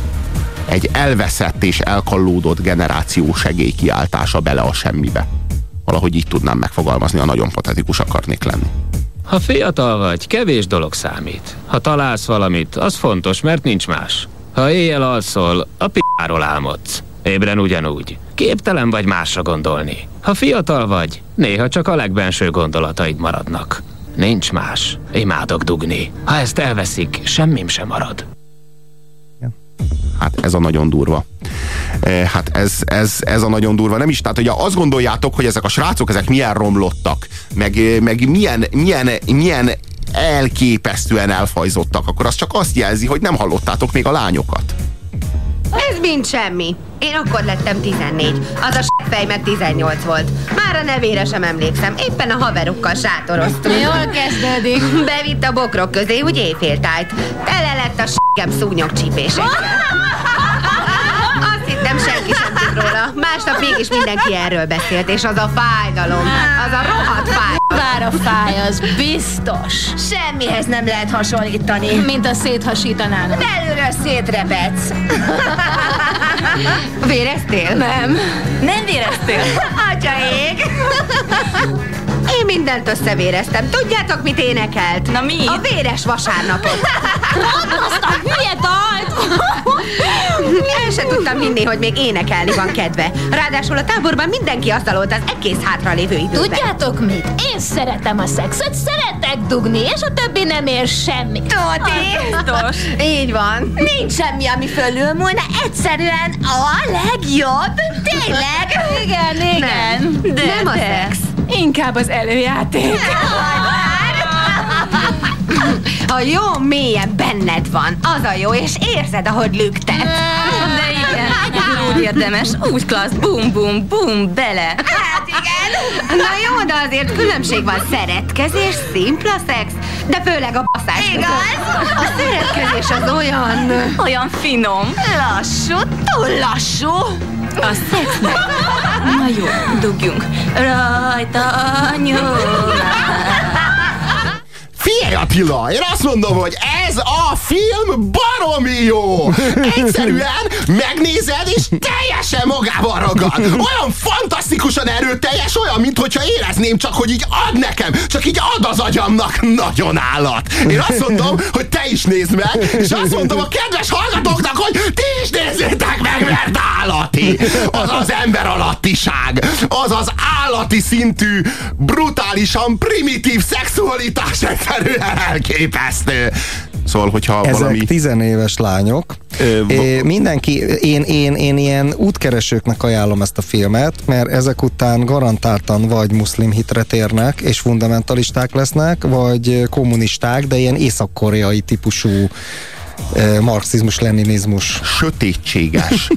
egy elveszett és elkallódott generáció segélykiáltása bele a semmibe. Valahogy így tudnám megfogalmazni, a nagyon patetikus akarnék lenni. Ha fiatal vagy, kevés dolog számít. Ha találsz valamit, az fontos, mert nincs más. Ha éjjel alszol, a p***ról álmodsz. Ébren ugyanúgy. Képtelen vagy másra gondolni. Ha fiatal vagy, néha csak a legbenső gondolataid maradnak. Nincs más. Imádok dugni. Ha ezt elveszik, semmim sem marad. Hát ez a nagyon durva. Eh, Hát ez, ez, ez a nagyon durva. Nem is, tehát hogy azt gondoljátok, hogy ezek a srácok, ezek milyen romlottak, meg, eh, meg milyen, milyen, milyen elképesztően elfajzottak, akkor az csak azt jelzi, hogy nem hallottátok még a lányokat. Ez mind semmi. Én akkor lettem 14. Az a fej meg 18 volt. Már a nevére sem emlékszem. Éppen a haverokkal sátoroztunk. Jól kezdődik. Bevitt a bokrok közé, úgy éjféltájt. Tele lett a s***em szúnyog csípésekkel. Tud róla. Másnap mégis mindenki erről beszélt, és az a fájdalom, az a rohadt fájdalom. Bár a fáj, az biztos. Semmihez nem lehet hasonlítani. Mint a széthasítanának. Belülről szétrepedsz. Véreztél? Nem. Nem véreztél? Atya ég! Én mindent összevéreztem. Tudjátok, mit énekelt? Na mi? A véres vasárnapot. Azt a hülye dalt! El se tudtam hinni, hogy még énekelni van kedve. Ráadásul a táborban mindenki asztalolt az egész hátralévő időben. Tudjátok mit? Én szeretem a szexet, szeretek dugni, és a többi nem ér semmit. Tóti! Biztos. Így van. Nincs semmi, ami fölülmúlna. Egyszerűen a legjobb. Tényleg? Igen, igen. Nem, nem a szex. Inkább az előjáték. Ha jó mélyen benned van, az a jó, és érzed, ahogy lüktet. De igen, úgy érdemes, úgy klassz, bum, bum, bum, bele. Hát igen. Na jó, de azért különbség van szeretkezés, szimpla szex, de főleg a baszás Igaz? A szeretkezés az olyan... Olyan finom. Lassú, túl lassú. A szexnek. Na jó, dugjunk. Rajta a nyomás. Figyelj Attila, én azt mondom, hogy ez a film baromi jó! Egyszerűen megnézed, és teljesen magában ragad. Olyan fantasztikusan erőteljes, olyan, mintha érezném csak, hogy így ad nekem, csak így ad az agyamnak. Nagyon állat. Én azt mondom, hogy te is nézd meg, és azt mondom a kedves hallgatóknak, hogy ti is nézzétek meg, mert állati. Az az ember alattiság. Az az állati szintű, brutálisan primitív szexualitás egyszerűen elképesztő. Szóval, hogyha Ezek valami... tizenéves lányok. Ö, É, mindenki, én, én, én ilyen útkeresőknek ajánlom ezt a filmet, mert ezek után garantáltan vagy muszlim hitre térnek, és fundamentalisták lesznek, vagy kommunisták, de ilyen észak-koreai típusú marxizmus-leninizmus. Sötétséges,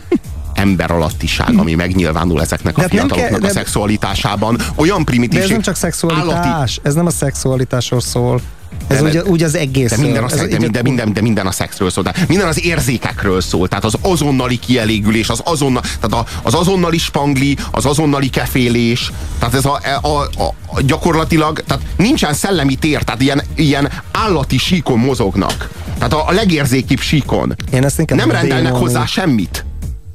ember alattiság, ami megnyilvánul ezeknek a De hát fiataloknak a de- szexualitásában. Olyan De primitív. ez nem csak szexualitás, ez nem a szexualitásról szól. Ez De- úgy, úgy az egész. De minden, a szex, de, így- minden, de minden a szexről szól. Tehát minden az érzékekről szól. Tehát az azonnali kielégülés, az, azonnal, tehát a, az azonnali spangli, az azonnali kefélés. Tehát ez a, a, a, a gyakorlatilag, tehát nincsen szellemi tér, tehát ilyen, ilyen állati síkon mozognak. Tehát a, a legérzékibb síkon. Én ezt Nem rendelnek démoni. hozzá semmit.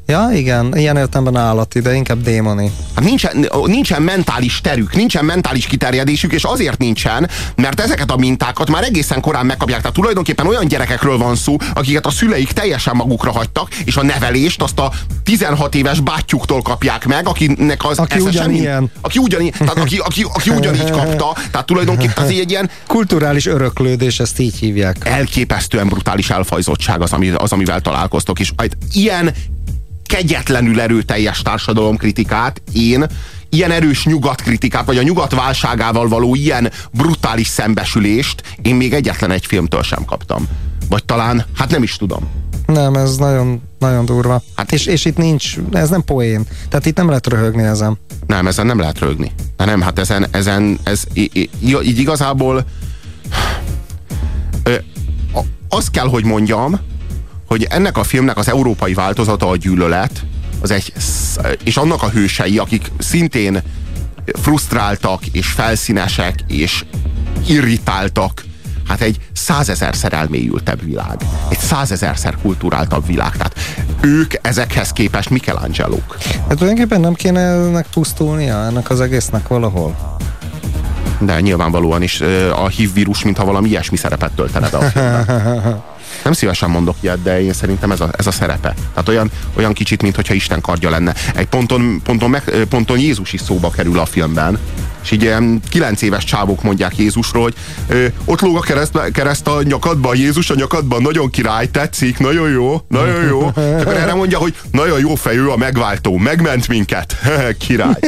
Ja, igen, ilyen értelemben állati, de inkább démoni. Hát nincsen, nincsen mentális terük, nincsen mentális kiterjedésük, és azért nincsen, mert ezeket a mintákat már egészen korán megkapják. Tehát tulajdonképpen olyan gyerekekről van szó, akiket a szüleik teljesen magukra hagytak, és a nevelést azt a 16 éves bátyjuktól kapják meg, akinek az Aki ugyanilyen. Semmi, aki, ugyanígy, tehát aki, aki, aki ugyanígy kapta, tehát tulajdonképpen az egy ilyen Kulturális öröklődés, ezt így hívják. elképesztően brutális elfajzottság az, ami, az amivel találkoztok, és egy ilyen kegyetlenül erőteljes társadalomkritikát én ilyen erős nyugatkritikát, vagy a nyugat válságával való ilyen brutális szembesülést én még egyetlen egy filmtől sem kaptam. Vagy talán, hát nem is tudom. Nem, ez nagyon, nagyon durva. Hát, és, és itt nincs, ez nem poén. Tehát itt nem lehet röhögni ezen. Nem, ezen nem lehet rögni. De nem, hát ezen, ezen ez í- í- így igazából ö, azt kell, hogy mondjam, hogy ennek a filmnek az európai változata a gyűlölet, az egy, és annak a hősei, akik szintén frusztráltak, és felszínesek, és irritáltak, hát egy százezerszer elmélyültebb világ. Egy százezerszer kulturáltabb világ. Tehát ők ezekhez képest Michelangelo-k. Hát tulajdonképpen nem kéne ennek pusztulnia, ennek az egésznek valahol. De nyilvánvalóan is a HIV vírus, mintha valami ilyesmi szerepet töltene be a filmben. Nem szívesen mondok ilyet, de én szerintem ez a, ez a szerepe. Tehát olyan, olyan kicsit, mintha Isten kardja lenne. Egy ponton, ponton, meg, ponton Jézus is szóba kerül a filmben, és így ilyen kilenc éves csávók mondják Jézusról, hogy ö, ott lóg a kereszt, kereszt a nyakadban, Jézus a nyakadban, nagyon király, tetszik, nagyon jó, nagyon jó. És akkor erre mondja, hogy nagyon jó fejű a megváltó, megment minket, király.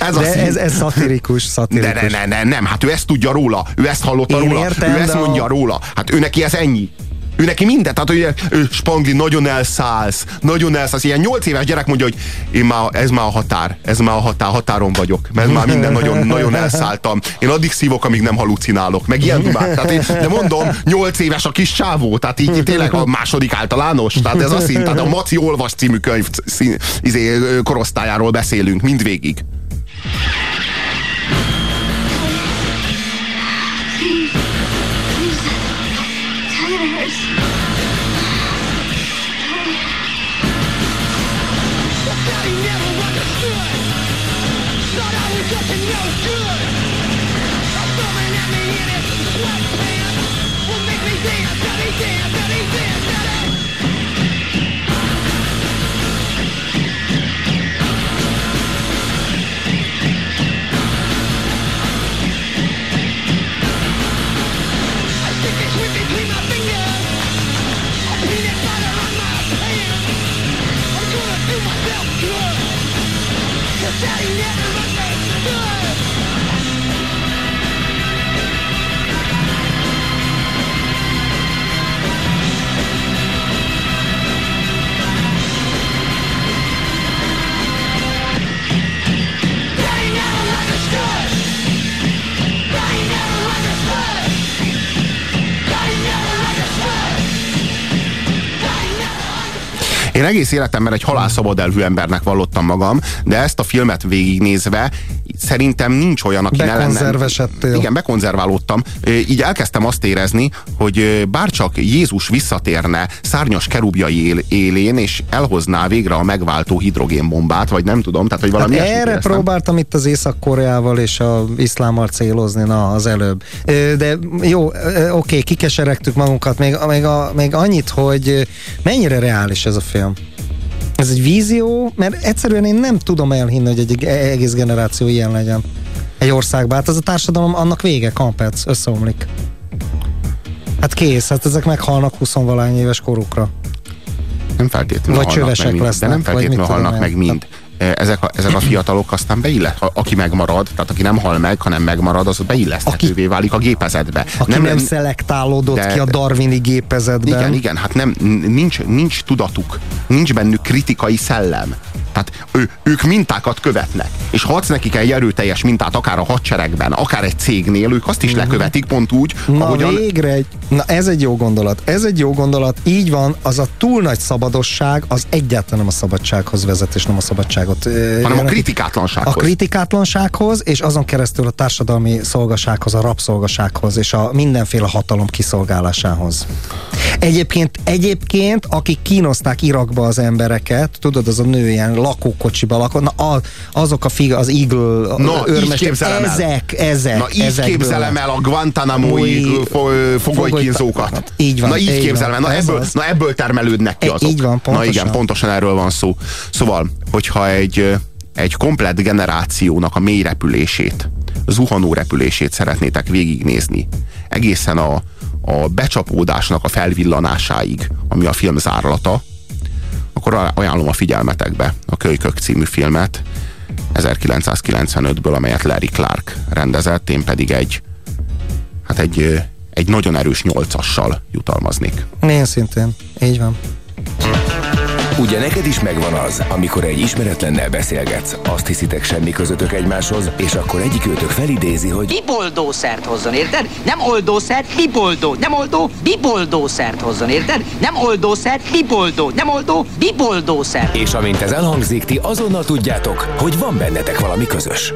ez a De ez, ez szatirikus, De szatirikus. ne, ne, ne, nem, hát ő ezt tudja róla, ő ezt hallotta Én róla, értem, ő ezt de a- mondja róla. Hát ő neki ez ennyi. Ő neki minden, tehát hogy ő, Spangli, nagyon elszállsz, nagyon elszállsz. Ilyen nyolc éves gyerek mondja, hogy én már, ez már a határ, ez már a határ, határon vagyok, mert már minden nagyon, nagyon elszálltam. Én addig szívok, amíg nem halucinálok, meg ilyen dumák. Tehát én, de mondom, nyolc éves a kis csávó, tehát így tényleg a második általános, tehát ez a szint, tehát a Maci Olvas című könyv szín, izé, korosztályáról beszélünk mindvégig. Én egész életemben egy halálszabad elhű embernek vallottam magam, de ezt a filmet végignézve szerintem nincs olyan, aki ne lenne... Igen, bekonzerválódtam. Így elkezdtem azt érezni, hogy bárcsak Jézus visszatérne szárnyas kerubjai él, élén, és elhozná végre a megváltó hidrogénbombát, vagy nem tudom, tehát hogy valami hát erre éreztem. próbáltam itt az Észak-Koreával és a iszlámmal célozni, na, az előbb. De jó, oké, kikeseregtük magunkat, még, még, a, még annyit, hogy mennyire reális ez a film. Ez egy vízió, mert egyszerűen én nem tudom elhinni, hogy egy egész generáció ilyen legyen egy országban. Hát ez a társadalom, annak vége, kampec, összeomlik. Hát kész, hát ezek meghalnak 20 valány éves korukra. Nem feltétlenül Vagy halnak csövesek meg mind, lesznek, de nem feltétlenül halnak meg mind. Ezek a, ezek a fiatalok aztán beillet, aki megmarad, tehát aki nem hal meg, hanem megmarad, az beilleszthetővé válik a gépezetbe. Aki nem, nem szelektálódott de- ki a darwini gépezetben. Igen, igen, hát nem, nincs, nincs tudatuk, nincs bennük kritikai szellem. Tehát ő, ők mintákat követnek. És ha adsz nekik egy erőteljes mintát, akár a hadseregben, akár egy cégnél, ők azt is lekövetik pont úgy, Na ahogyan... végre egy, na ez egy jó gondolat, ez egy jó gondolat, így van, az a túl nagy szabadosság, az egyáltalán nem a szabadsághoz vezet, és nem a szabadságot. Hanem a kritikátlansághoz. A kritikátlansághoz, és azon keresztül a társadalmi szolgasághoz, a rabszolgasághoz, és a mindenféle hatalom kiszolgálásához. Egyébként, egyébként, akik kínozták Irakba az embereket, tudod, az a nő ilyen lakókocsiba lakott, na a, azok a fig, az Eagle Na, őrmester, ezek, ezek, Na így ezekből képzelem el a Guantanamo-i fogolykínzókat. Így van, Na így így képzelem el, na ebből, na ebből termelődnek ki E- azok. így van, Na pontosan. igen, pontosan erről van szó. Szóval, hogyha egy, egy komplett generációnak a mély repülését, zuhanó repülését szeretnétek végignézni, egészen a, a becsapódásnak a felvillanásáig, ami a film zárlata, akkor ajánlom a figyelmetekbe a Kölykök című filmet, 1995-ből, amelyet Larry Clark rendezett, én pedig egy, hát egy, egy nagyon erős nyolcassal jutalmaznék. Én szintén, így van. Ugye neked is megvan az, amikor egy ismeretlennel beszélgetsz, azt hiszitek semmi közöttök egymáshoz, és akkor egyik őtök felidézi, hogy Biboldószert hozzon, érted? Nem oldószert, biboldó. Nem oldó, biboldószert hozzon, érted? Nem oldószert, biboldó. Nem oldó, biboldószert. és amint ez elhangzik, ti azonnal tudjátok, hogy van bennetek valami közös.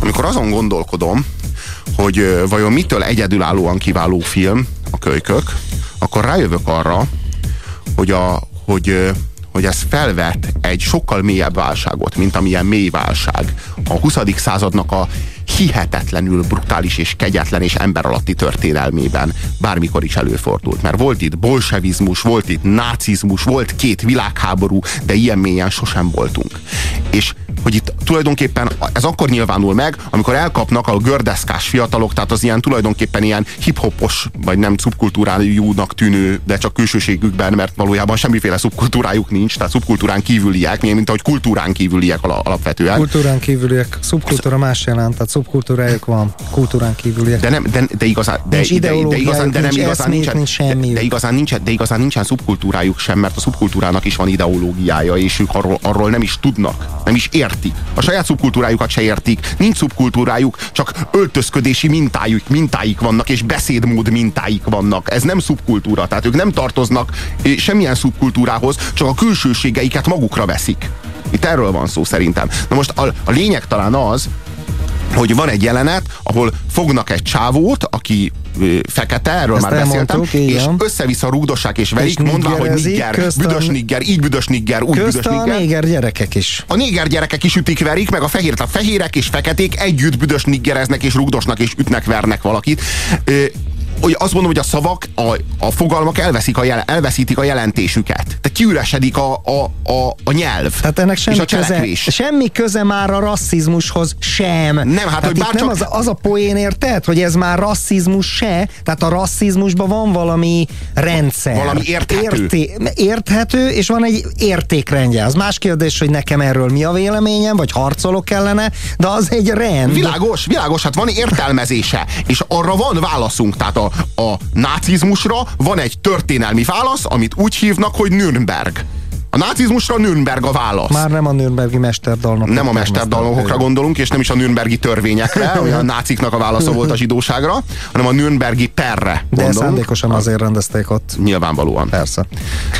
Amikor azon gondolkodom, hogy vajon mitől egyedülállóan kiváló film a Kölykök, akkor rájövök arra, hogy, a, hogy, hogy ez felvet egy sokkal mélyebb válságot, mint amilyen mély válság. A 20. századnak a hihetetlenül brutális és kegyetlen és emberalatti történelmében bármikor is előfordult. Mert volt itt bolsevizmus, volt itt nácizmus, volt két világháború, de ilyen mélyen sosem voltunk. És hogy itt tulajdonképpen ez akkor nyilvánul meg, amikor elkapnak a gördeszkás fiatalok, tehát az ilyen tulajdonképpen ilyen hiphopos, vagy nem szubkultúrájúnak tűnő, de csak külsőségükben, mert valójában semmiféle szubkultúrájuk nincs, tehát szubkultúrán kívüliek, mint ahogy kultúrán kívüliek ala- alapvetően. Kultúrán kívüliek, szubkultúra más jelent, tehát szubkultúrájuk van, kultúrán kívüliek. De nem, de, de igazán, de, Nincs de, de, igazán, de nem nincs igazán nincsen, nincs de, de, igazán nincsen, de igazán nincsen szubkultúrájuk sem, mert a szubkultúrának is van ideológiája, és ők arról, arról nem is tudnak, nem is értik. A saját szubkultúrájukat se értik, nincs szubkultúrájuk, csak öltözködési mintájuk, mintáik vannak, és beszédmód mintáik vannak. Ez nem szubkultúra, tehát ők nem tartoznak semmilyen szubkultúrához, csak a külsőségeiket magukra veszik. Itt erről van szó szerintem. Na most a, a lényeg talán az, hogy van egy jelenet, ahol fognak egy csávót, aki fekete, erről Ezt már beszéltem, és össze-vissza rúgdossák és verik, És mondván, hogy nigger, a- büdös nigger, így büdös nigger, úgy büdös Közt a nigger. néger gyerekek is. A néger gyerekek is ütik, verik, meg a fehér, tehát fehérek és feketék együtt büdös niggereznek és rugdosnak és ütnek, vernek valakit. Hogy azt mondom, hogy a szavak, a, a fogalmak elveszik a jel, elveszítik a jelentésüket. Tehát kiüresedik a, a, a, a nyelv. Tehát ennek és semmi a köze, cselekvés. semmi köze már a rasszizmushoz sem. Nem, hát, Tehát hogy itt bár nem az, az a poén érted, hogy ez már rasszizmus se, tehát a rasszizmusban van valami rendszer. Valami érthető. érthető, és van egy értékrendje. Az más kérdés, hogy nekem erről mi a véleményem, vagy harcolok ellene, de az egy rend. Világos, világos, hát van értelmezése, és arra van válaszunk. Tehát a, a nácizmusra van egy történelmi válasz, amit úgy hívnak, hogy Nürnberg. A nácizmusra Nürnberg a válasz. Már nem a Nürnbergi mesterdalnok. nem a mesterdalmakokra gondolunk, és nem is a Nürnbergi törvényekre, ami a náciknak a válasza volt a zsidóságra, hanem a Nürnbergi perre De gondolunk. szándékosan azért rendezték ott. Nyilvánvalóan. Persze.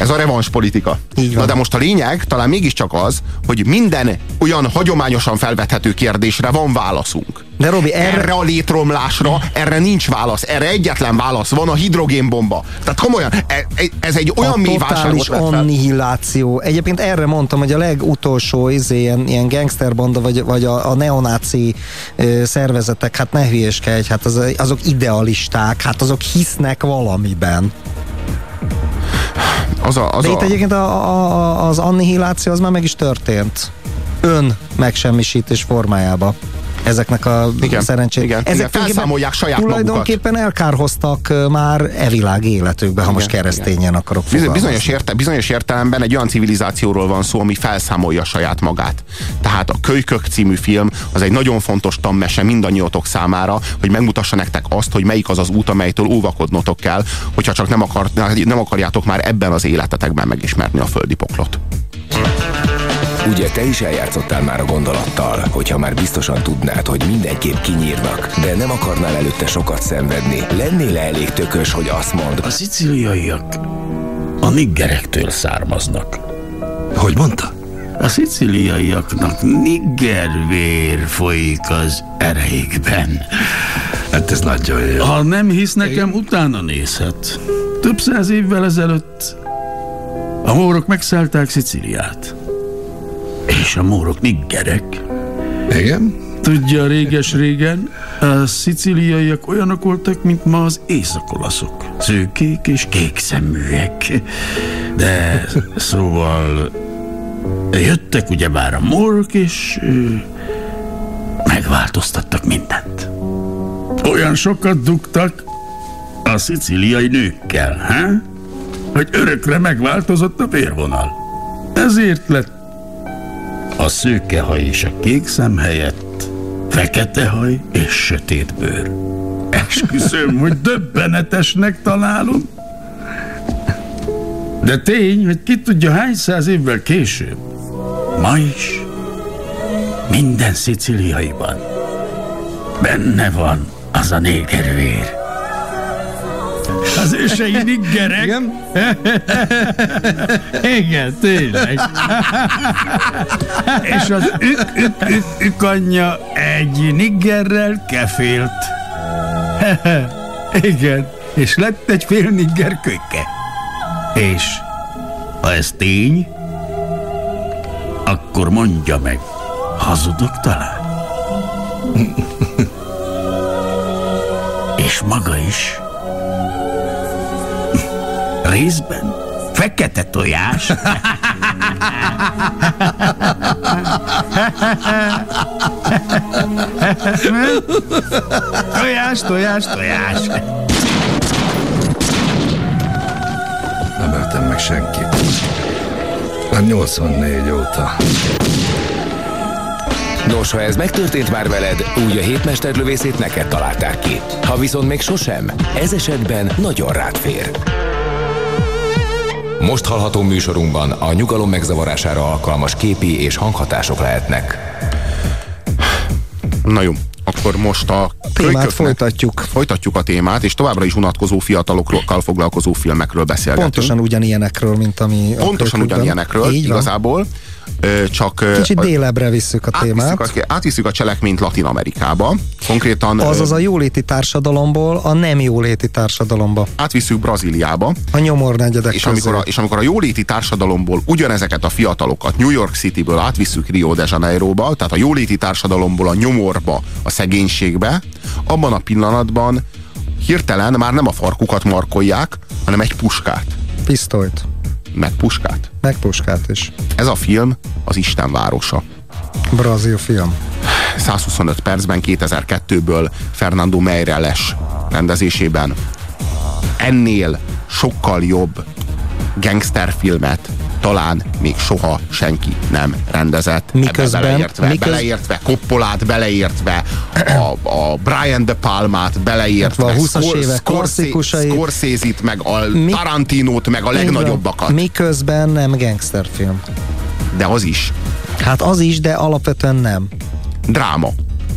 Ez a revans politika. Így van. Na de most a lényeg talán mégiscsak az, hogy minden olyan hagyományosan felvethető kérdésre van válaszunk. De Robi, erre... Erre a létromlásra, erre nincs válasz. Erre egyetlen válasz van a hidrogénbomba. Tehát komolyan, e- e- ez egy olyan a mély válságot vet fel. Annihiláció. Egyébként erre mondtam, hogy a legutolsó izé, ilyen, ilyen gangsterbanda, vagy, vagy a, a neonáci ö, szervezetek, hát ne hülyeskedj, hát az, azok idealisták, hát azok hisznek valamiben. Az a, az De a, itt egyébként a, a, a, az annihiláció az már meg is történt. Ön megsemmisítés formájába. Ezeknek a Igen, szerencsét. igen, Ezek igen, felszámolják saját Tulajdonképpen elkárhoztak ö, már e világ életükbe, ha most keresztényen akarok Bizony, fogalmazni. bizonyos, érte, bizonyos értelemben egy olyan civilizációról van szó, ami felszámolja saját magát. Tehát a Kölykök című film az egy nagyon fontos tanmese mindannyiótok számára, hogy megmutassa nektek azt, hogy melyik az az út, amelytől óvakodnotok kell, hogyha csak nem, akar, nem akarjátok már ebben az életetekben megismerni a földi poklot. Ugye te is eljátszottál már a gondolattal, hogyha már biztosan tudnád, hogy mindenképp kinyírnak, de nem akarnál előtte sokat szenvedni. Lennél -e elég tökös, hogy azt mondd? A szicíliaiak a niggerektől származnak. Hogy mondta? A szicíliaiaknak niggervér folyik az ereikben. Hát ez nagyon jó. Ha nem hisz nekem, utána nézhet. Több száz évvel ezelőtt a mórok megszállták Szicíliát. És a mórok niggerek. Igen? Tudja, réges-régen a szicíliaiak olyanok voltak, mint ma az északolaszok. Szőkék és kék szeműek. De szóval jöttek ugyebár a mórok, és megváltoztattak mindent. Olyan sokat dugtak a szicíliai nőkkel, ha? hogy örökre megváltozott a vérvonal. Ezért lett a szőke haj és a kék szem helyett fekete haj és sötét bőr. Esküszöm, hogy döbbenetesnek találom. De tény, hogy ki tudja hány száz évvel később, ma is minden szicíliaiban benne van az a négervér. Az ősei niggerek. Igen? Igen, tényleg. És az ük, ük, ük, ük anyja egy niggerrel kefélt. Igen, és lett egy fél nigger kölyke. És ha ez tény, akkor mondja meg, hazudok talán? És maga is részben fekete tojás. tojás, tojás, tojás. Nem öltem meg senkit. Már 84 óta. Nos, ha ez megtörtént már veled, úgy a hétmesterlövészét neked találták ki. Ha viszont még sosem, ez esetben nagyon rád fér. Most hallható műsorunkban a nyugalom megzavarására alkalmas képi és hanghatások lehetnek. Na jó, akkor most a Témát folytatjuk. Folytatjuk a témát, és továbbra is unatkozó fiatalokkal foglalkozó filmekről beszélgetünk. Pontosan ugyanilyenekről, mint ami... Pontosan ugyanilyenekről, Így van. igazából. Ö, csak Kicsit délebre visszük a témát. átvisszük a, átvisszük a cselekményt Latin Amerikába. Konkrétan Azaz a jóléti társadalomból a nem jóléti társadalomba. átvisszük Brazíliába. A nyomornegyedek És amikor, a, és amikor a jóléti társadalomból ugyanezeket a fiatalokat New York Cityből átvisszük Rio de Janeiroba, tehát a jóléti társadalomból a nyomorba, a szegénységbe, abban a pillanatban hirtelen már nem a farkukat markolják, hanem egy puskát. Pisztolyt. Meg puskát. Meg puskát is. Ez a film az Isten városa. Brazil film. 125 percben 2002-ből Fernando Meirelles rendezésében ennél sokkal jobb gangsterfilmet talán még soha senki nem rendezett. Miközben- Ebbe beleértve, miköz- beleértve Coppolát, beleértve a, a Brian De Palmát, beleértve A 20-as Scor- évek klasszikusait. Scorsese-t, meg a Mi- Tarantinót, meg a legnagyobbakat. Miközben nem gangsterfilm. De az is. Hát az is, de alapvetően nem. Dráma.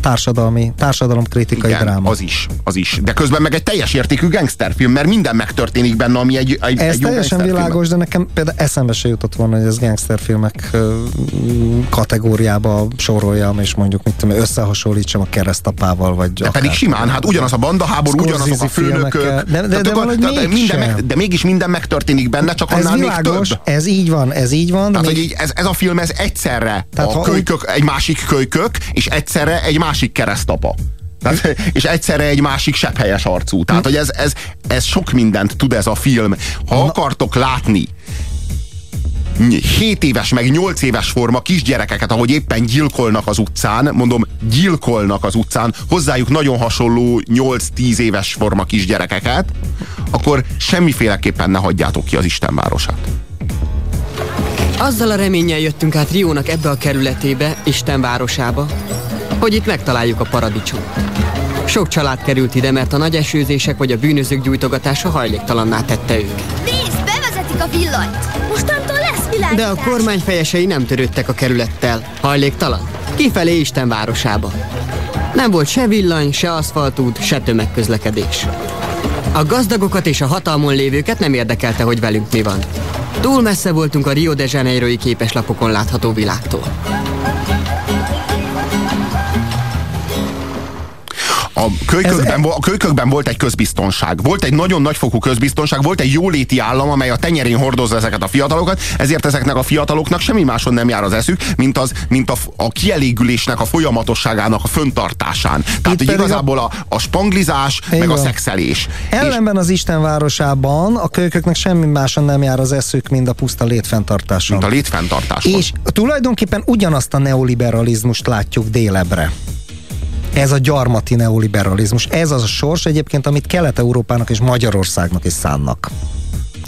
Társadalmi, társadalomkritikai Igen, dráma. az is, az is. De közben meg egy teljes értékű gangsterfilm, mert minden megtörténik benne, ami egy, egy, Ez egy jó teljesen világos, de nekem például eszembe se jutott volna, hogy ez gangsterfilmek kategóriába soroljam, és mondjuk mit tudom, összehasonlítsam a keresztapával, vagy De pedig simán, hát ugyanaz a bandaháború, ugyanazok a főnökök. De, de, de, de, valahogy tehát minden mégsem. meg, de mégis minden megtörténik benne, csak Ez annál még világos, több. ez így van, ez így van. De Tehát, még, hogy így ez, ez a film, ez egyszerre Tehát, a kölykök, egy másik kölykök, és egyszerre egy másik keresztapa. Tehát, és egyszerre egy másik sepphelyes arcú. Tehát, hogy ez, ez, ez sok mindent tud ez a film. Ha akartok látni 7 éves meg 8 éves forma kisgyerekeket, ahogy éppen gyilkolnak az utcán, mondom, gyilkolnak az utcán, hozzájuk nagyon hasonló 8-10 éves forma kisgyerekeket, akkor semmiféleképpen ne hagyjátok ki az Isten városát. Azzal a reménnyel jöttünk át Riónak ebbe a kerületébe, Isten városába, hogy itt megtaláljuk a paradicsomot. Sok család került ide, mert a nagy esőzések vagy a bűnözők gyújtogatása hajléktalanná tette őket. Nézd, bevezetik a villanyt! Mostantól lesz világítás! De a kormány fejesei nem törődtek a kerülettel. Hajléktalan? Kifelé Isten városába. Nem volt se villany, se aszfaltút, se tömegközlekedés. A gazdagokat és a hatalmon lévőket nem érdekelte, hogy velünk mi van. Túl messze voltunk a Rio de Janeiro-i képeslapokon látható világtól. A kölykökben, a kölykökben volt egy közbiztonság. Volt egy nagyon nagyfokú közbiztonság, volt egy jóléti állam, amely a tenyerén hordozza ezeket a fiatalokat, ezért ezeknek a fiataloknak semmi máson nem jár az eszük, mint, az, mint a, a kielégülésnek a folyamatosságának a föntartásán. Tehát, hogy igazából a, a spanglizás, Igen. meg a szexelés. Ellenben az Isten városában a kölyköknek semmi máson nem jár az eszük, mint a puszta létfenntartáson. Mint a létfenntartáson. És tulajdonképpen ugyanazt a neoliberalizmust látjuk délebre. Ez a gyarmati neoliberalizmus. Ez az a sors egyébként, amit Kelet-Európának és Magyarországnak is szánnak.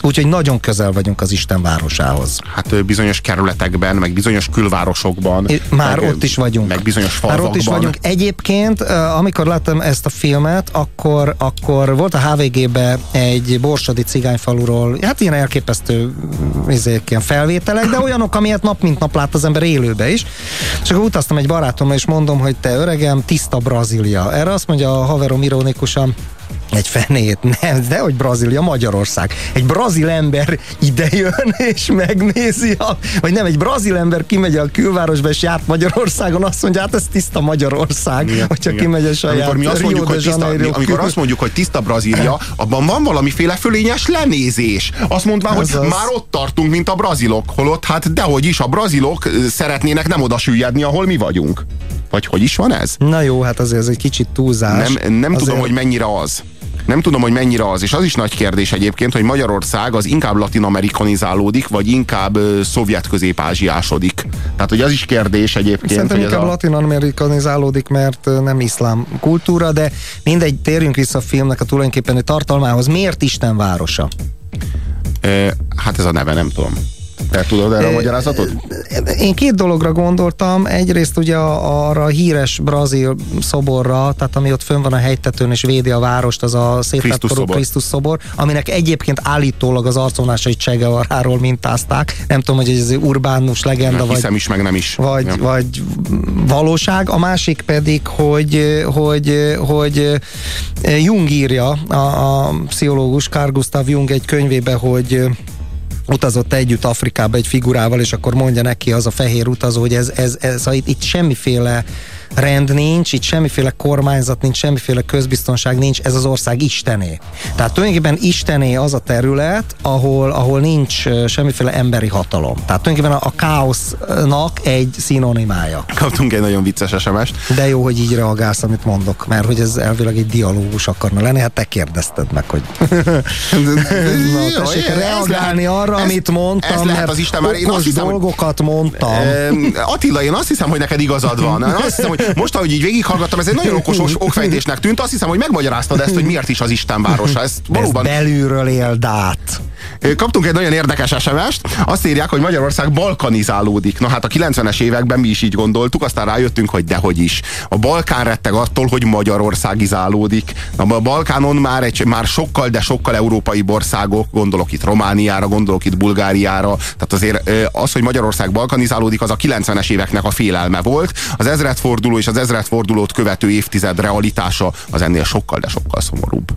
Úgyhogy nagyon közel vagyunk az Isten városához. Hát bizonyos kerületekben, meg bizonyos külvárosokban. Már meg, ott is vagyunk. Meg bizonyos Már falvakban. ott is vagyunk. Egyébként, amikor láttam ezt a filmet, akkor, akkor volt a HVG-be egy borsodi cigányfaluról, hát ilyen elképesztő izék, ilyen felvételek, de olyanok, amilyet nap mint nap lát az ember élőbe is. És akkor utaztam egy barátommal, és mondom, hogy te öregem, tiszta Brazília. Erre azt mondja a haverom ironikusan, egy fenét, nem, de hogy Brazília, Magyarország. Egy brazil ember idejön és megnézi, a, vagy nem, egy brazil ember kimegy a külvárosba és járt Magyarországon, azt mondja, hát ez tiszta Magyarország, Igen, hogyha igen. kimegy a saját amikor mi azt mondjuk, hogy tiszta, mi, amikor azt mondjuk, hogy tiszta Brazília, abban van valamiféle fölényes lenézés. Azt mondván, hogy Azaz. már ott tartunk, mint a brazilok, holott hát dehogy is, a brazilok szeretnének nem oda süllyedni, ahol mi vagyunk. Vagy hogy is van ez? Na jó, hát azért ez egy kicsit túlzás. Nem, nem Azért- tudom, hogy mennyire az. Nem tudom, hogy mennyire az, és az is nagy kérdés egyébként, hogy Magyarország az inkább latin-amerikanizálódik, vagy inkább szovjet közép-ázsiásodik. Tehát, hogy az is kérdés egyébként, Szerintem hogy inkább a... latin-amerikanizálódik, mert nem iszlám kultúra, de mindegy, térjünk vissza a filmnek a tulajdonképpeni tartalmához. Miért Isten városa? Ö, hát ez a neve, nem tudom. Te tudod erre a magyarázatot? Én két dologra gondoltam. Egyrészt ugye a- arra a híres brazil szoborra, tehát ami ott fönn van a hegytetőn és védi a várost, az a szobor. Krisztus szobor, aminek egyébként állítólag az arcvonásait Csegevaráról mintázták. Nem tudom, hogy ez egy urbánus legenda, Nem vagy, hiszem is, meg nem is. vagy, Ja. vagy valóság. A másik pedig, hogy, hogy, hogy Jung írja, a, a pszichológus Carl Gustav Jung egy könyvébe, hogy utazott együtt Afrikába egy figurával, és akkor mondja neki az a fehér utazó, hogy ez, ez, ez, itt semmiféle rend nincs, itt semmiféle kormányzat nincs, semmiféle közbiztonság nincs, ez az ország istené. Tehát tulajdonképpen istené az a terület, ahol, ahol nincs semmiféle emberi hatalom. Tehát tulajdonképpen a, a káosznak egy szinonimája. Kaptunk egy nagyon vicces SMS-t. De jó, hogy így reagálsz, amit mondok, mert hogy ez elvileg egy dialógus akarna lenni, hát te kérdezted meg, hogy Na, tessék ez reagálni lehet- arra, ez- amit mondtam, ez lehet mert az Isten már- én azt hiszem, dolgokat mondtam. Attila, én azt hiszem, hogy neked igazad van. Azt hiszem, hogy most, ahogy így végighallgattam, ez egy nagyon okos os- okfejtésnek tűnt. Azt hiszem, hogy megmagyaráztad ezt, hogy miért is az Isten városa. Ez valóban belülről éld át. Kaptunk egy nagyon érdekes SMS-t, azt írják, hogy Magyarország balkanizálódik. Na hát a 90-es években mi is így gondoltuk, aztán rájöttünk, hogy dehogy is. A Balkán retteg attól, hogy Magyarország izálódik. Na, a Balkánon már, egy, már sokkal, de sokkal európai országok, gondolok itt Romániára, gondolok itt Bulgáriára, tehát azért az, hogy Magyarország balkanizálódik, az a 90-es éveknek a félelme volt. Az ezredforduló és az ezredfordulót követő évtized realitása az ennél sokkal, de sokkal szomorúbb.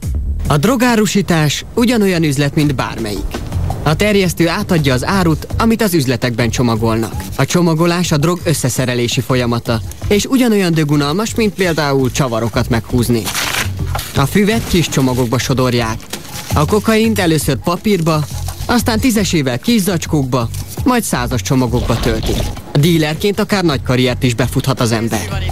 A drogárusítás ugyanolyan üzlet, mint bármelyik. A terjesztő átadja az árut, amit az üzletekben csomagolnak. A csomagolás a drog összeszerelési folyamata, és ugyanolyan dögunalmas, mint például csavarokat meghúzni. A füvet kis csomagokba sodorják. A kokaint először papírba, aztán tízesével kis zacskókba, majd százas csomagokba töltik. Dílerként akár nagy karriert is befuthat az ember.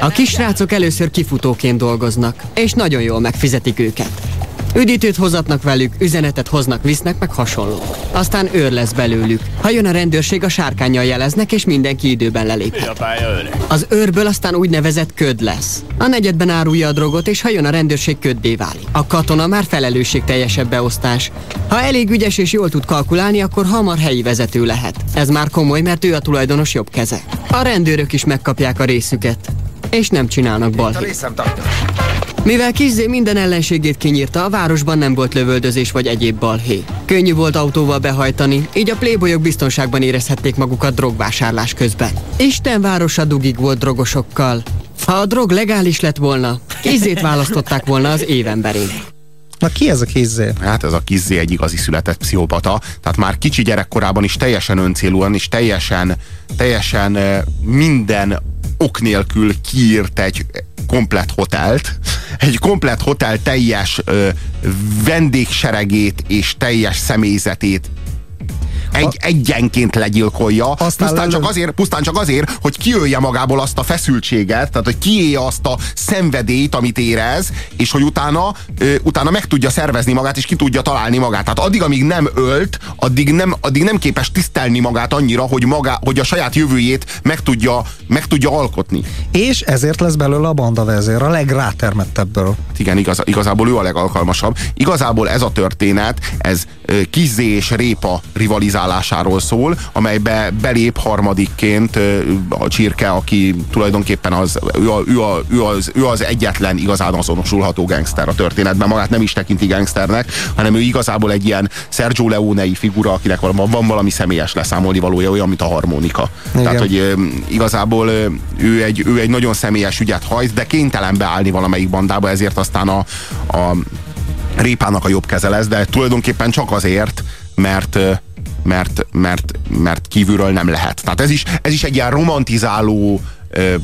A kisrácok először kifutóként dolgoznak, és nagyon jól megfizetik őket. Üdítőt hozatnak velük, üzenetet hoznak, visznek, meg hasonló. Aztán őr lesz belőlük. Ha jön a rendőrség, a sárkányjal jeleznek, és mindenki időben leléphet. Az őrből aztán úgynevezett köd lesz. A negyedben árulja a drogot, és ha jön a rendőrség köddé válik. A katona már felelősségteljesebb beosztás. Ha elég ügyes és jól tud kalkulálni, akkor hamar helyi vezető lehet. Ez már komoly, mert ő a tulajdonos jobb keze. A rendőrök is megkapják a részüket. És nem csinálnak balhét. Mivel Kizzé minden ellenségét kinyírta, a városban nem volt lövöldözés vagy egyéb balhé. Könnyű volt autóval behajtani, így a playboyok biztonságban érezhették magukat drogvásárlás közben. Isten városa dugig volt drogosokkal. Ha a drog legális lett volna, Kizzét választották volna az évemberén. Na ki ez a Kizzé? Hát ez a Kizzé egy igazi született pszichopata, tehát már kicsi gyerekkorában is teljesen öncélúan és teljesen, teljesen minden ok nélkül kiírt egy komplett hotelt, egy komplett hotel teljes ö, vendégseregét és teljes személyzetét egy, egyenként legyilkolja, pusztán csak, azért, pusztán csak azért, hogy kiölje magából azt a feszültséget, tehát hogy kiélje azt a szenvedélyt, amit érez, és hogy utána, ö, utána meg tudja szervezni magát, és ki tudja találni magát. Tehát addig, amíg nem ölt, addig nem, addig nem képes tisztelni magát annyira, hogy, maga, hogy a saját jövőjét meg tudja, meg tudja alkotni. És ezért lesz belőle a banda vezér, a legrátermettebből. Igen, igaz, igazából ő a legalkalmasabb. Igazából ez a történet, ez Kizzé és Répa rivalizálásáról szól, amelybe belép harmadikként a Csirke, aki tulajdonképpen az, ő, a, ő, a, ő, az, ő az egyetlen igazán azonosulható gangster a történetben. Magát nem is tekinti gangsternek, hanem ő igazából egy ilyen Sergio Leone-i figura, akinek van, van valami személyes leszámolni valója, olyan, mint a harmonika. Igen. Tehát, hogy igazából ő egy, ő egy nagyon személyes ügyet hajt, de kénytelen beállni valamelyik bandába, ezért aztán a, a Répának a jobb keze lesz, de tulajdonképpen csak azért, mert mert, mert, mert kívülről nem lehet. Tehát ez is, ez is egy ilyen romantizáló ö,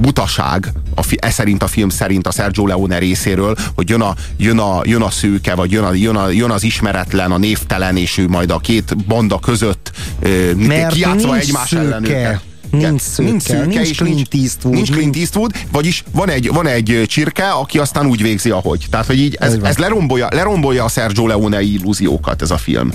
butaság, a, ez szerint a film szerint a Sergio Leone részéről, hogy jön a, jön a, jön a szőke, vagy jön, a, jön, a, jön az ismeretlen, a névtelen, és ő majd a két banda között ö, kiátszva egymás szőke. ellen őket. Nincs szőke, nincs, szőke nincs és Clint Eastwood. Nincs Clint Eastwood, vagyis van egy, van egy csirke, aki aztán úgy végzi, ahogy. Tehát, hogy így ez, ez lerombolja, lerombolja a Sergio Leone illúziókat ez a film.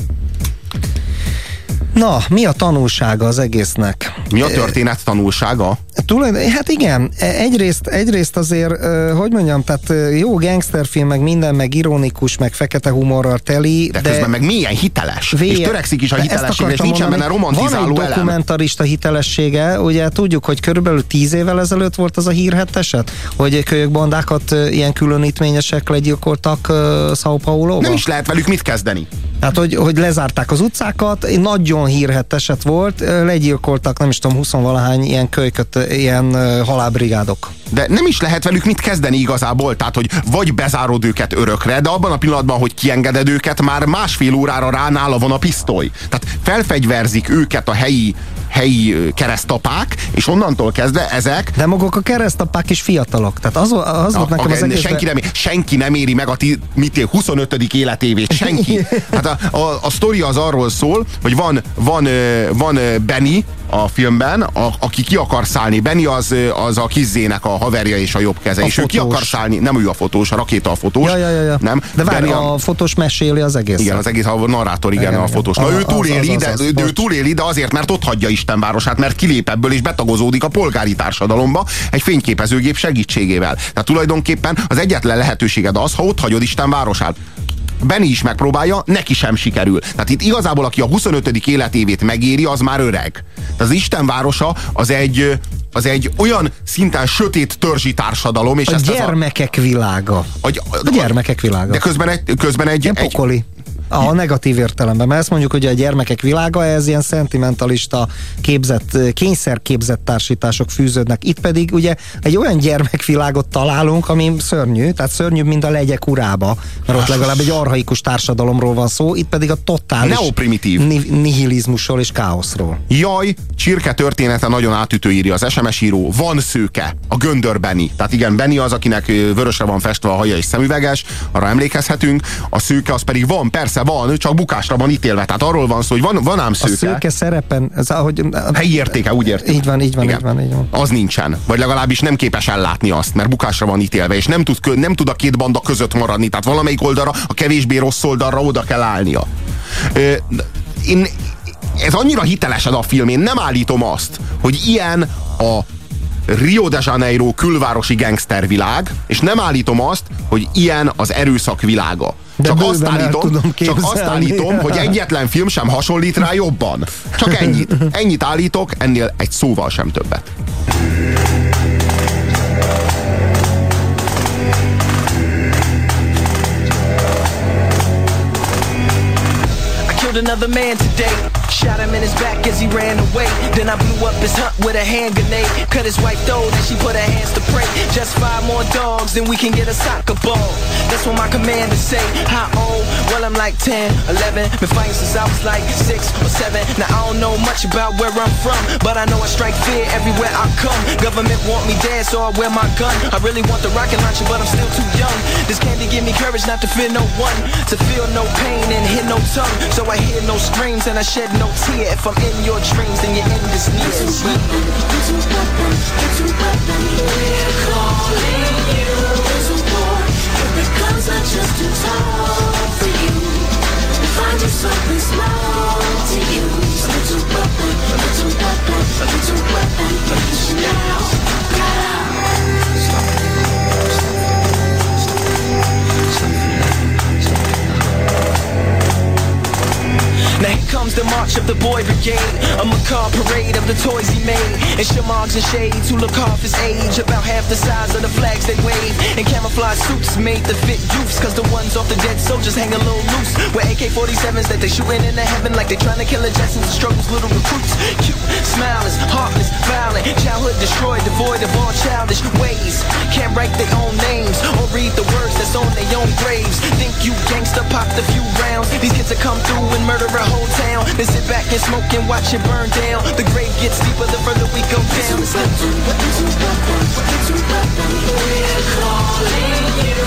Na, mi a tanulsága az egésznek? Mi a történet tanulsága? Tulajdon, hát igen, egyrészt, egyrészt azért, hogy mondjam, tehát jó gangsterfilm, meg minden, meg ironikus, meg fekete humorral teli, de, de közben meg milyen hiteles, vége, és törekszik is a hitelességre, és nincsen benne romantizáló Van egy dokumentarista elem. hitelessége, ugye tudjuk, hogy körülbelül tíz évvel ezelőtt volt az a hírhet eset, hogy kölyökbandákat ilyen különítményesek legyilkoltak uh, São paulo Nem is lehet velük mit kezdeni. Hát, hogy, hogy lezárták az utcákat, nagyon hírhet eset volt, legyilkoltak, nem is tudom, 20 valahány ilyen kölyköt, ilyen halálbrigádok. De nem is lehet velük mit kezdeni igazából, tehát, hogy vagy bezárod őket örökre, de abban a pillanatban, hogy kiengeded őket, már másfél órára ránála van a pisztoly. Tehát felfegyverzik őket a helyi helyi keresztapák, és onnantól kezdve ezek... De maguk a keresztapák is fiatalok. Tehát az, az volt nekem a, az egész... senki, nem, senki nem éri meg a ti, mit 25. életévét, senki. Hát a, a, a sztori az arról szól, hogy van, van, van Benny, a filmben, a, aki ki akar szállni. Benny az, az a kizzének a haverja és a jobb keze. A és fotós. ő ki akar szállni, nem ő a fotós, a rakéta a fotós. Ja, ja, ja, ja. Nem? De várj, a, a fotós meséli az egész. Igen, az egész, a narrátor, igen, igen a fotós. Na, a, ő túléli, az, az, az, de, az, ő túléli, de azért, mert ott hagyja Isten városát, mert kilép ebből és betagozódik a polgári társadalomba egy fényképezőgép segítségével. Tehát tulajdonképpen az egyetlen lehetőséged az, ha ott hagyod Isten városát. Benny is megpróbálja, neki sem sikerül. Tehát itt igazából, aki a 25. életévét megéri, az már öreg. Tehát az Isten városa az egy, az egy olyan szinten sötét törzsi társadalom. És a ezt gyermekek a, világa. A, a, a, a gyermekek világa. De közben egy... Közben egy, egy pokoli. A negatív értelemben, mert ezt mondjuk, hogy a gyermekek világa, ez ilyen szentimentalista képzett, kényszerképzett társítások fűződnek. Itt pedig ugye egy olyan gyermekvilágot találunk, ami szörnyű, tehát szörnyűbb, mint a legyek urába, mert ott legalább egy arhaikus társadalomról van szó, itt pedig a totális Neoprimitív. nihilizmusról és káoszról. Jaj, csirke története nagyon átütő írja az SMS író. Van szőke, a göndör Benny. Tehát igen, Benny az, akinek vörösre van festve a haja és szemüveges, arra emlékezhetünk. A szőke az pedig van, persze persze van, csak bukásra van ítélve. Tehát arról van szó, hogy van, van ám A szőke. szőke szerepen, ez ahogy... Helyi értéke, úgy értem. Így van, így van, Igen. így van, így van. Az nincsen. Vagy legalábbis nem képes ellátni azt, mert bukásra van ítélve, és nem tud, nem tud a két banda között maradni. Tehát valamelyik oldalra, a kevésbé rossz oldalra oda kell állnia. Ö, én, ez annyira hiteles ez a film, én nem állítom azt, hogy ilyen a Rio de Janeiro külvárosi gangstervilág, és nem állítom azt, hogy ilyen az erőszak világa. De csak azt, állítom, tudom csak azt állítom, hogy egyetlen film sem hasonlít rá jobban. Csak ennyit. Ennyit állítok, ennél egy szóval sem többet. Another man today. Shot him in his back as he ran away. Then I blew up his hut with a hand grenade. Cut his wife throat and she put her hands to pray. Just five more dogs, then we can get a soccer ball. That's what my commander say. How old? Oh, well, I'm like 10, 11. Been fighting since I was like 6 or 7. Now I don't know much about where I'm from, but I know I strike fear everywhere I come. Government want me dead, so I wear my gun. I really want the rocket launcher, but I'm still too young. This candy give me courage not to fear no one, to feel no pain and hear no tongue. So I hear no screams and I shed no no tear if I'm in your dreams and you're in this near. Calling you is war. It becomes not just a talk for you. Find you something small to use. Little weapon, little weapon, little weapon. Now, now. Here comes the march of the boy brigade A macabre parade of the toys he made And shamogs and shades who look half his age About half the size of the flags they wave And camouflage suits made to fit youths Cause the ones off the dead soldiers hang a little loose With AK-47s that they shooting into heaven Like they trying to kill the Jetsons and struggles little recruits. Cute, smiling, heartless, violent Childhood destroyed, devoid of all childish ways. Can't write their own names Or read the words that's on their own graves. Think you gangsta popped a few rounds. These kids will come through and murder a whole town. Then sit back and smoke and watch it burn down. The grave gets deeper the further we go down. We're calling you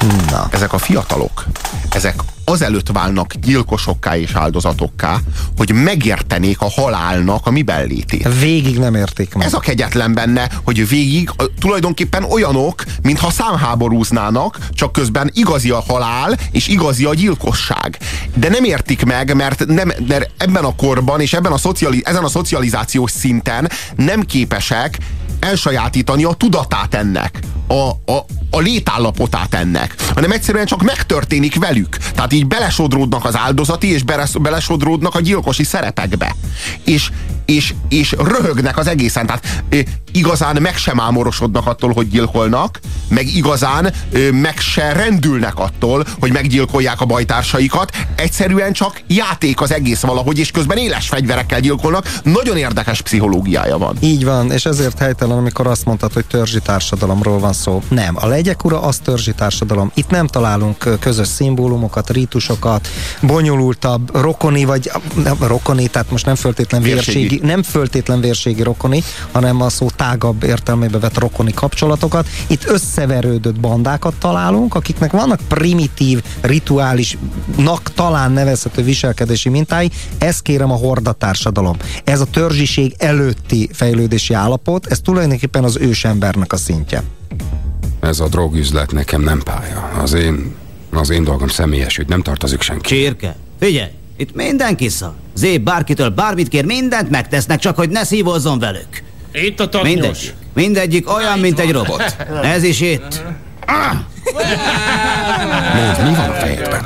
hmm, ezek a fiatalok. Ezek azelőtt válnak gyilkosokká és áldozatokká, hogy megértenék a halálnak a mi bellétét. Végig nem érték meg. Ez a kegyetlen benne, hogy végig tulajdonképpen olyanok, mintha számháborúznának, csak közben igazi a halál, és igazi a gyilkosság. De nem értik meg, mert, nem, mert ebben a korban, és ebben a szociali, ezen a szocializációs szinten nem képesek elsajátítani a tudatát ennek, a, a, a létállapotát ennek, hanem egyszerűen csak megtörténik velük. Tehát így belesodródnak az áldozati, és beles- belesodródnak a gyilkosi szerepekbe. És, és, és röhögnek az egészen. Tehát igazán meg sem ámorosodnak attól, hogy gyilkolnak, meg igazán meg se rendülnek attól, hogy meggyilkolják a bajtársaikat. Egyszerűen csak játék az egész valahogy, és közben éles fegyverekkel gyilkolnak. Nagyon érdekes pszichológiája van. Így van, és ezért helytelen, amikor azt mondtad, hogy törzsi társadalomról van szó. Nem, a legyek ura az törzsi társadalom. Itt nem találunk közös szimbólumokat, rítusokat, bonyolultabb rokoni, vagy nem, rokoni, tehát most nem föltétlen Vérségi. vérségi, nem föltétlen vérségi rokoni, hanem a szó tágabb értelmébe vett rokoni kapcsolatokat. Itt összeverődött bandákat találunk, akiknek vannak primitív, rituálisnak talán nevezhető viselkedési mintái. Ez kérem a horda társadalom. Ez a törzsiség előtti fejlődési állapot, ez tulajdonképpen az ősembernek a szintje. Ez a drogüzlet nekem nem pálya. Az én, az én dolgom személyes ügy, nem tartozik senki. Csirke, figyelj, itt mindenki szar. Zép bárkitől bármit kér, mindent megtesznek, csak hogy ne szívozzon velük. Itt a tatnyos. Mindegyik. Mindegyik olyan, mint egy robot. Ez is itt. Mondd, mi van a fejedben?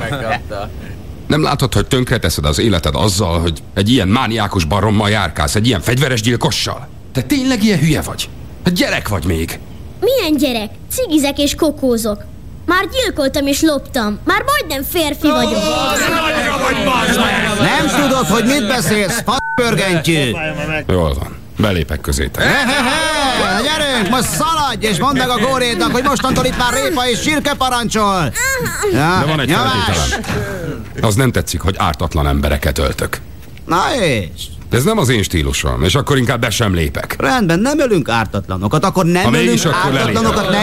Nem látod, hogy tönkreteszed az életed azzal, hogy egy ilyen mániákus barommal járkálsz, egy ilyen fegyveres gyilkossal? Te tényleg ilyen hülye vagy? Hát gyerek vagy még. Milyen gyerek? Cigizek és kokózok. Már gyilkoltam és loptam. Már majdnem férfi vagyok. Nem tudod, hogy mit beszélsz, faszpörgentyű. Jól van, belépek közétek. Hehehe, gyerünk, most szaladj! És mondd meg a górédnak, hogy mostantól itt már répa és sírke parancsol! Ja, De van egy feltételem. Az nem tetszik, hogy ártatlan embereket öltök. Na és? Ez nem az én stílusom, és akkor inkább be sem lépek. Rendben, nem ölünk ártatlanokat, akkor nem Ha ölünk akkor ártatlanokat, ne.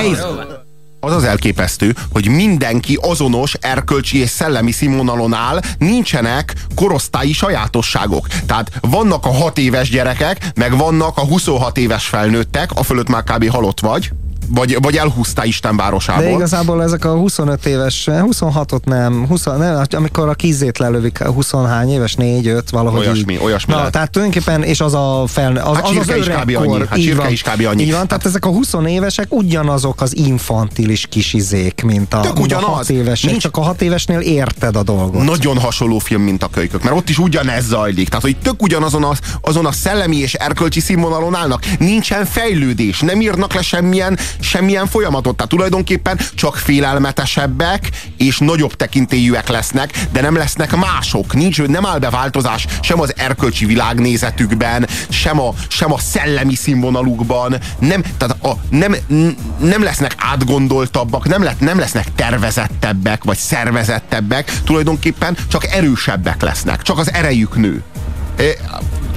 Az az elképesztő, hogy mindenki azonos erkölcsi és szellemi színvonalon áll, nincsenek korosztályi sajátosságok. Tehát vannak a 6 éves gyerekek, meg vannak a 26 éves felnőttek, a fölött már kb. halott vagy, vagy, vagy elhúztál Isten városából. De igazából ezek a 25 éves, 26-ot nem, 20, nem, amikor a kizét lelövik, 20 hány éves, 4-5, valahogy Olyasmi, így. olyasmi Na, lehet. tehát tulajdonképpen, és az a felnő, az, Hát az, az is kb. annyi, hát így van. is kb. annyi. Így van, tehát ezek a 20 évesek ugyanazok az infantilis kisizék, mint a, Tök mint a ugyanaz. 6 évesek, Nincs- csak a 6 évesnél érted a dolgot. Nagyon hasonló film, mint a kölykök, mert ott is ugyanez zajlik. Tehát, hogy tök ugyanazon a, azon a szellemi és erkölcsi színvonalon állnak. Nincsen fejlődés, nem írnak le semmilyen, semmilyen folyamatot. Tehát tulajdonképpen csak félelmetesebbek és nagyobb tekintélyűek lesznek, de nem lesznek mások. Nincs, nem áll be változás sem az erkölcsi világnézetükben, sem a, sem a szellemi színvonalukban. Nem, tehát a, nem, nem lesznek átgondoltabbak, nem, lett, nem lesznek tervezettebbek, vagy szervezettebbek, tulajdonképpen csak erősebbek lesznek, csak az erejük nő.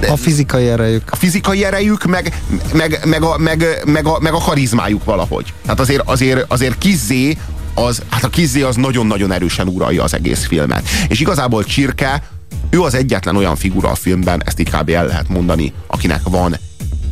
A fizikai erejük. A fizikai erejük, meg, meg, meg, a, meg, meg, a, meg a karizmájuk valahogy. Tehát azért, azért, azért Kizzé az, hát a Kizzé az nagyon-nagyon erősen uralja az egész filmet. És igazából Csirke, ő az egyetlen olyan figura a filmben, ezt így kb. el lehet mondani, akinek van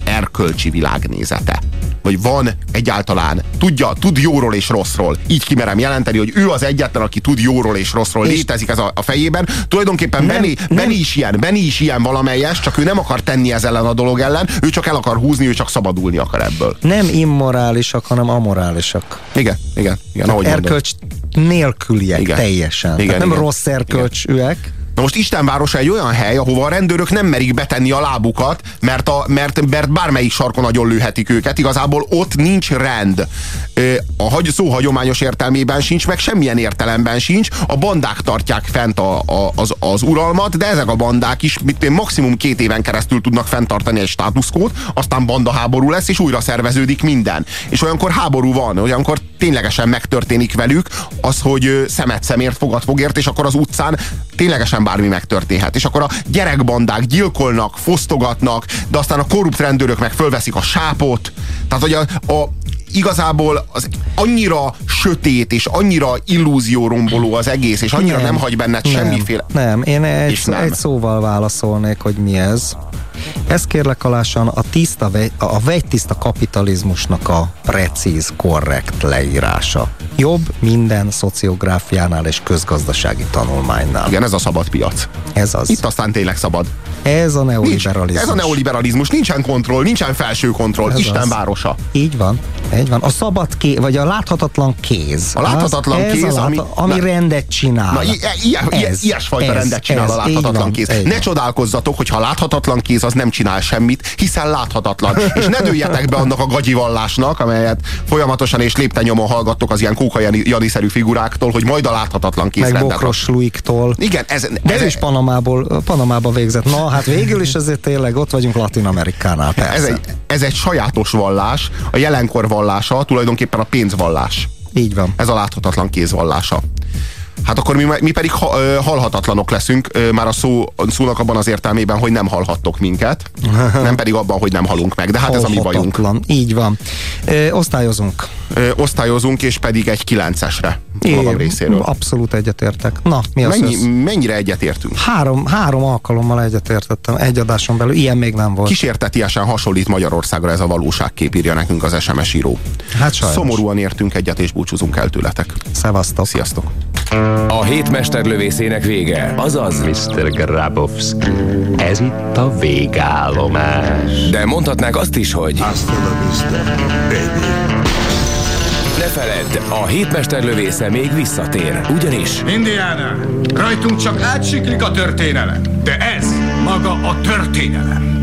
erkölcsi világnézete. Vagy van egyáltalán, tudja, tud jóról és rosszról. Így kimerem jelenteni, hogy ő az egyetlen, aki tud jóról és rosszról. És- Létezik ez a, a fejében. Tulajdonképpen Nem, Benny, nem. Benny is ilyen, Benny is ilyen valamelyes, csak ő nem akar tenni ez ellen a dolog ellen, ő csak el akar húzni, ő csak szabadulni akar ebből. Nem immorálisak, hanem amorálisak. Igen, igen, igen, ahogy mondod. Erkölcs nélküliek Igen. teljesen. Igen, Tehát nem igen. rossz erkölcsűek. Na most Istenvárosa egy olyan hely, ahova a rendőrök nem merik betenni a lábukat, mert, a, mert, mert bármelyik sarkon nagyon lőhetik őket. Igazából ott nincs rend. A hagy, szó hagyományos értelmében sincs, meg semmilyen értelemben sincs. A bandák tartják fent a, a, az, az uralmat, de ezek a bandák is mit, maximum két éven keresztül tudnak fenntartani egy státuszkót, aztán banda háború lesz, és újra szerveződik minden. És olyankor háború van, olyankor ténylegesen megtörténik velük az, hogy szemet szemért, fogad fogért, és akkor az utcán ténylegesen bármi megtörténhet. És akkor a gyerekbandák gyilkolnak, fosztogatnak, de aztán a korrupt rendőrök meg fölveszik a sápot. Tehát, hogy a, a igazából az annyira sötét és annyira illúzióromboló az egész, és annyira nem, nem hagy benned nem, semmiféle... Nem, én egy, És nem. egy szóval válaszolnék, hogy mi ez. Ez kérlek alásan a, tiszta, a vegytiszta kapitalizmusnak a precíz, korrekt leírása. Jobb minden szociográfiánál és közgazdasági tanulmánynál. Igen, ez a szabad piac. Ez az. Itt aztán tényleg szabad. Ez a Nincs, neoliberalizmus. ez a neoliberalizmus, nincsen kontroll, nincsen felső kontroll, Ez Isten az. városa. Így van, így van. A szabad kéz, vagy a láthatatlan kéz. A láthatatlan az, kéz, a ami- lát, ami na- rendet csinál. Na, i- ilyen, ilyen, Ez, ilyesfajta ez, rendet csinál ez, a láthatatlan van, kéz. Ne van. csodálkozzatok, hogyha a láthatatlan kéz az nem csinál semmit, hiszen láthatatlan. És ne dőljetek be annak a gagyivallásnak, amelyet folyamatosan és léptenyomon hallgattok az ilyen kóka Jani- Jani-szerű figuráktól, hogy majd a láthatatlan kéz meg rendet Bokros Luiktól. Igen, ez, De ez, ő is Panamából, Panamába végzett. Na, hát végül is azért tényleg ott vagyunk Latin Amerikánál, persze. ez, egy, ez egy sajátos vallás, a jelenkor vallása, tulajdonképpen a pénzvallás. Így van. Ez a láthatatlan kéz vallása. Hát akkor mi, mi pedig ha, ö, halhatatlanok leszünk, ö, már a szó, szónak abban az értelmében, hogy nem halhattok minket, nem pedig abban, hogy nem halunk meg. De hát ez a mi bajunk. Így van. Ö, osztályozunk. Ö, osztályozunk, és pedig egy kilencesre magam részéről. Abszolút egyetértek. Na, mi az Mennyi, mennyire egyetértünk? Három, három alkalommal egyetértettem. Egy adáson belül. Ilyen még nem volt. Kísértetiesen hasonlít Magyarországra ez a valóságkép, írja nekünk az SMS író. Hát sajnos. Szomorúan értünk egyet, és búcsúzunk el tőletek. Szevasztok. Sziasztok. A hét mesterlövészének vége, azaz Mr. Grabowski, ez itt a végállomás. De mondhatnánk azt is, hogy Hasta la vista, baby. ne feledd, a hét mesterlövésze még visszatér, ugyanis Indiana, rajtunk csak átsiklik a történelem, de ez maga a történelem.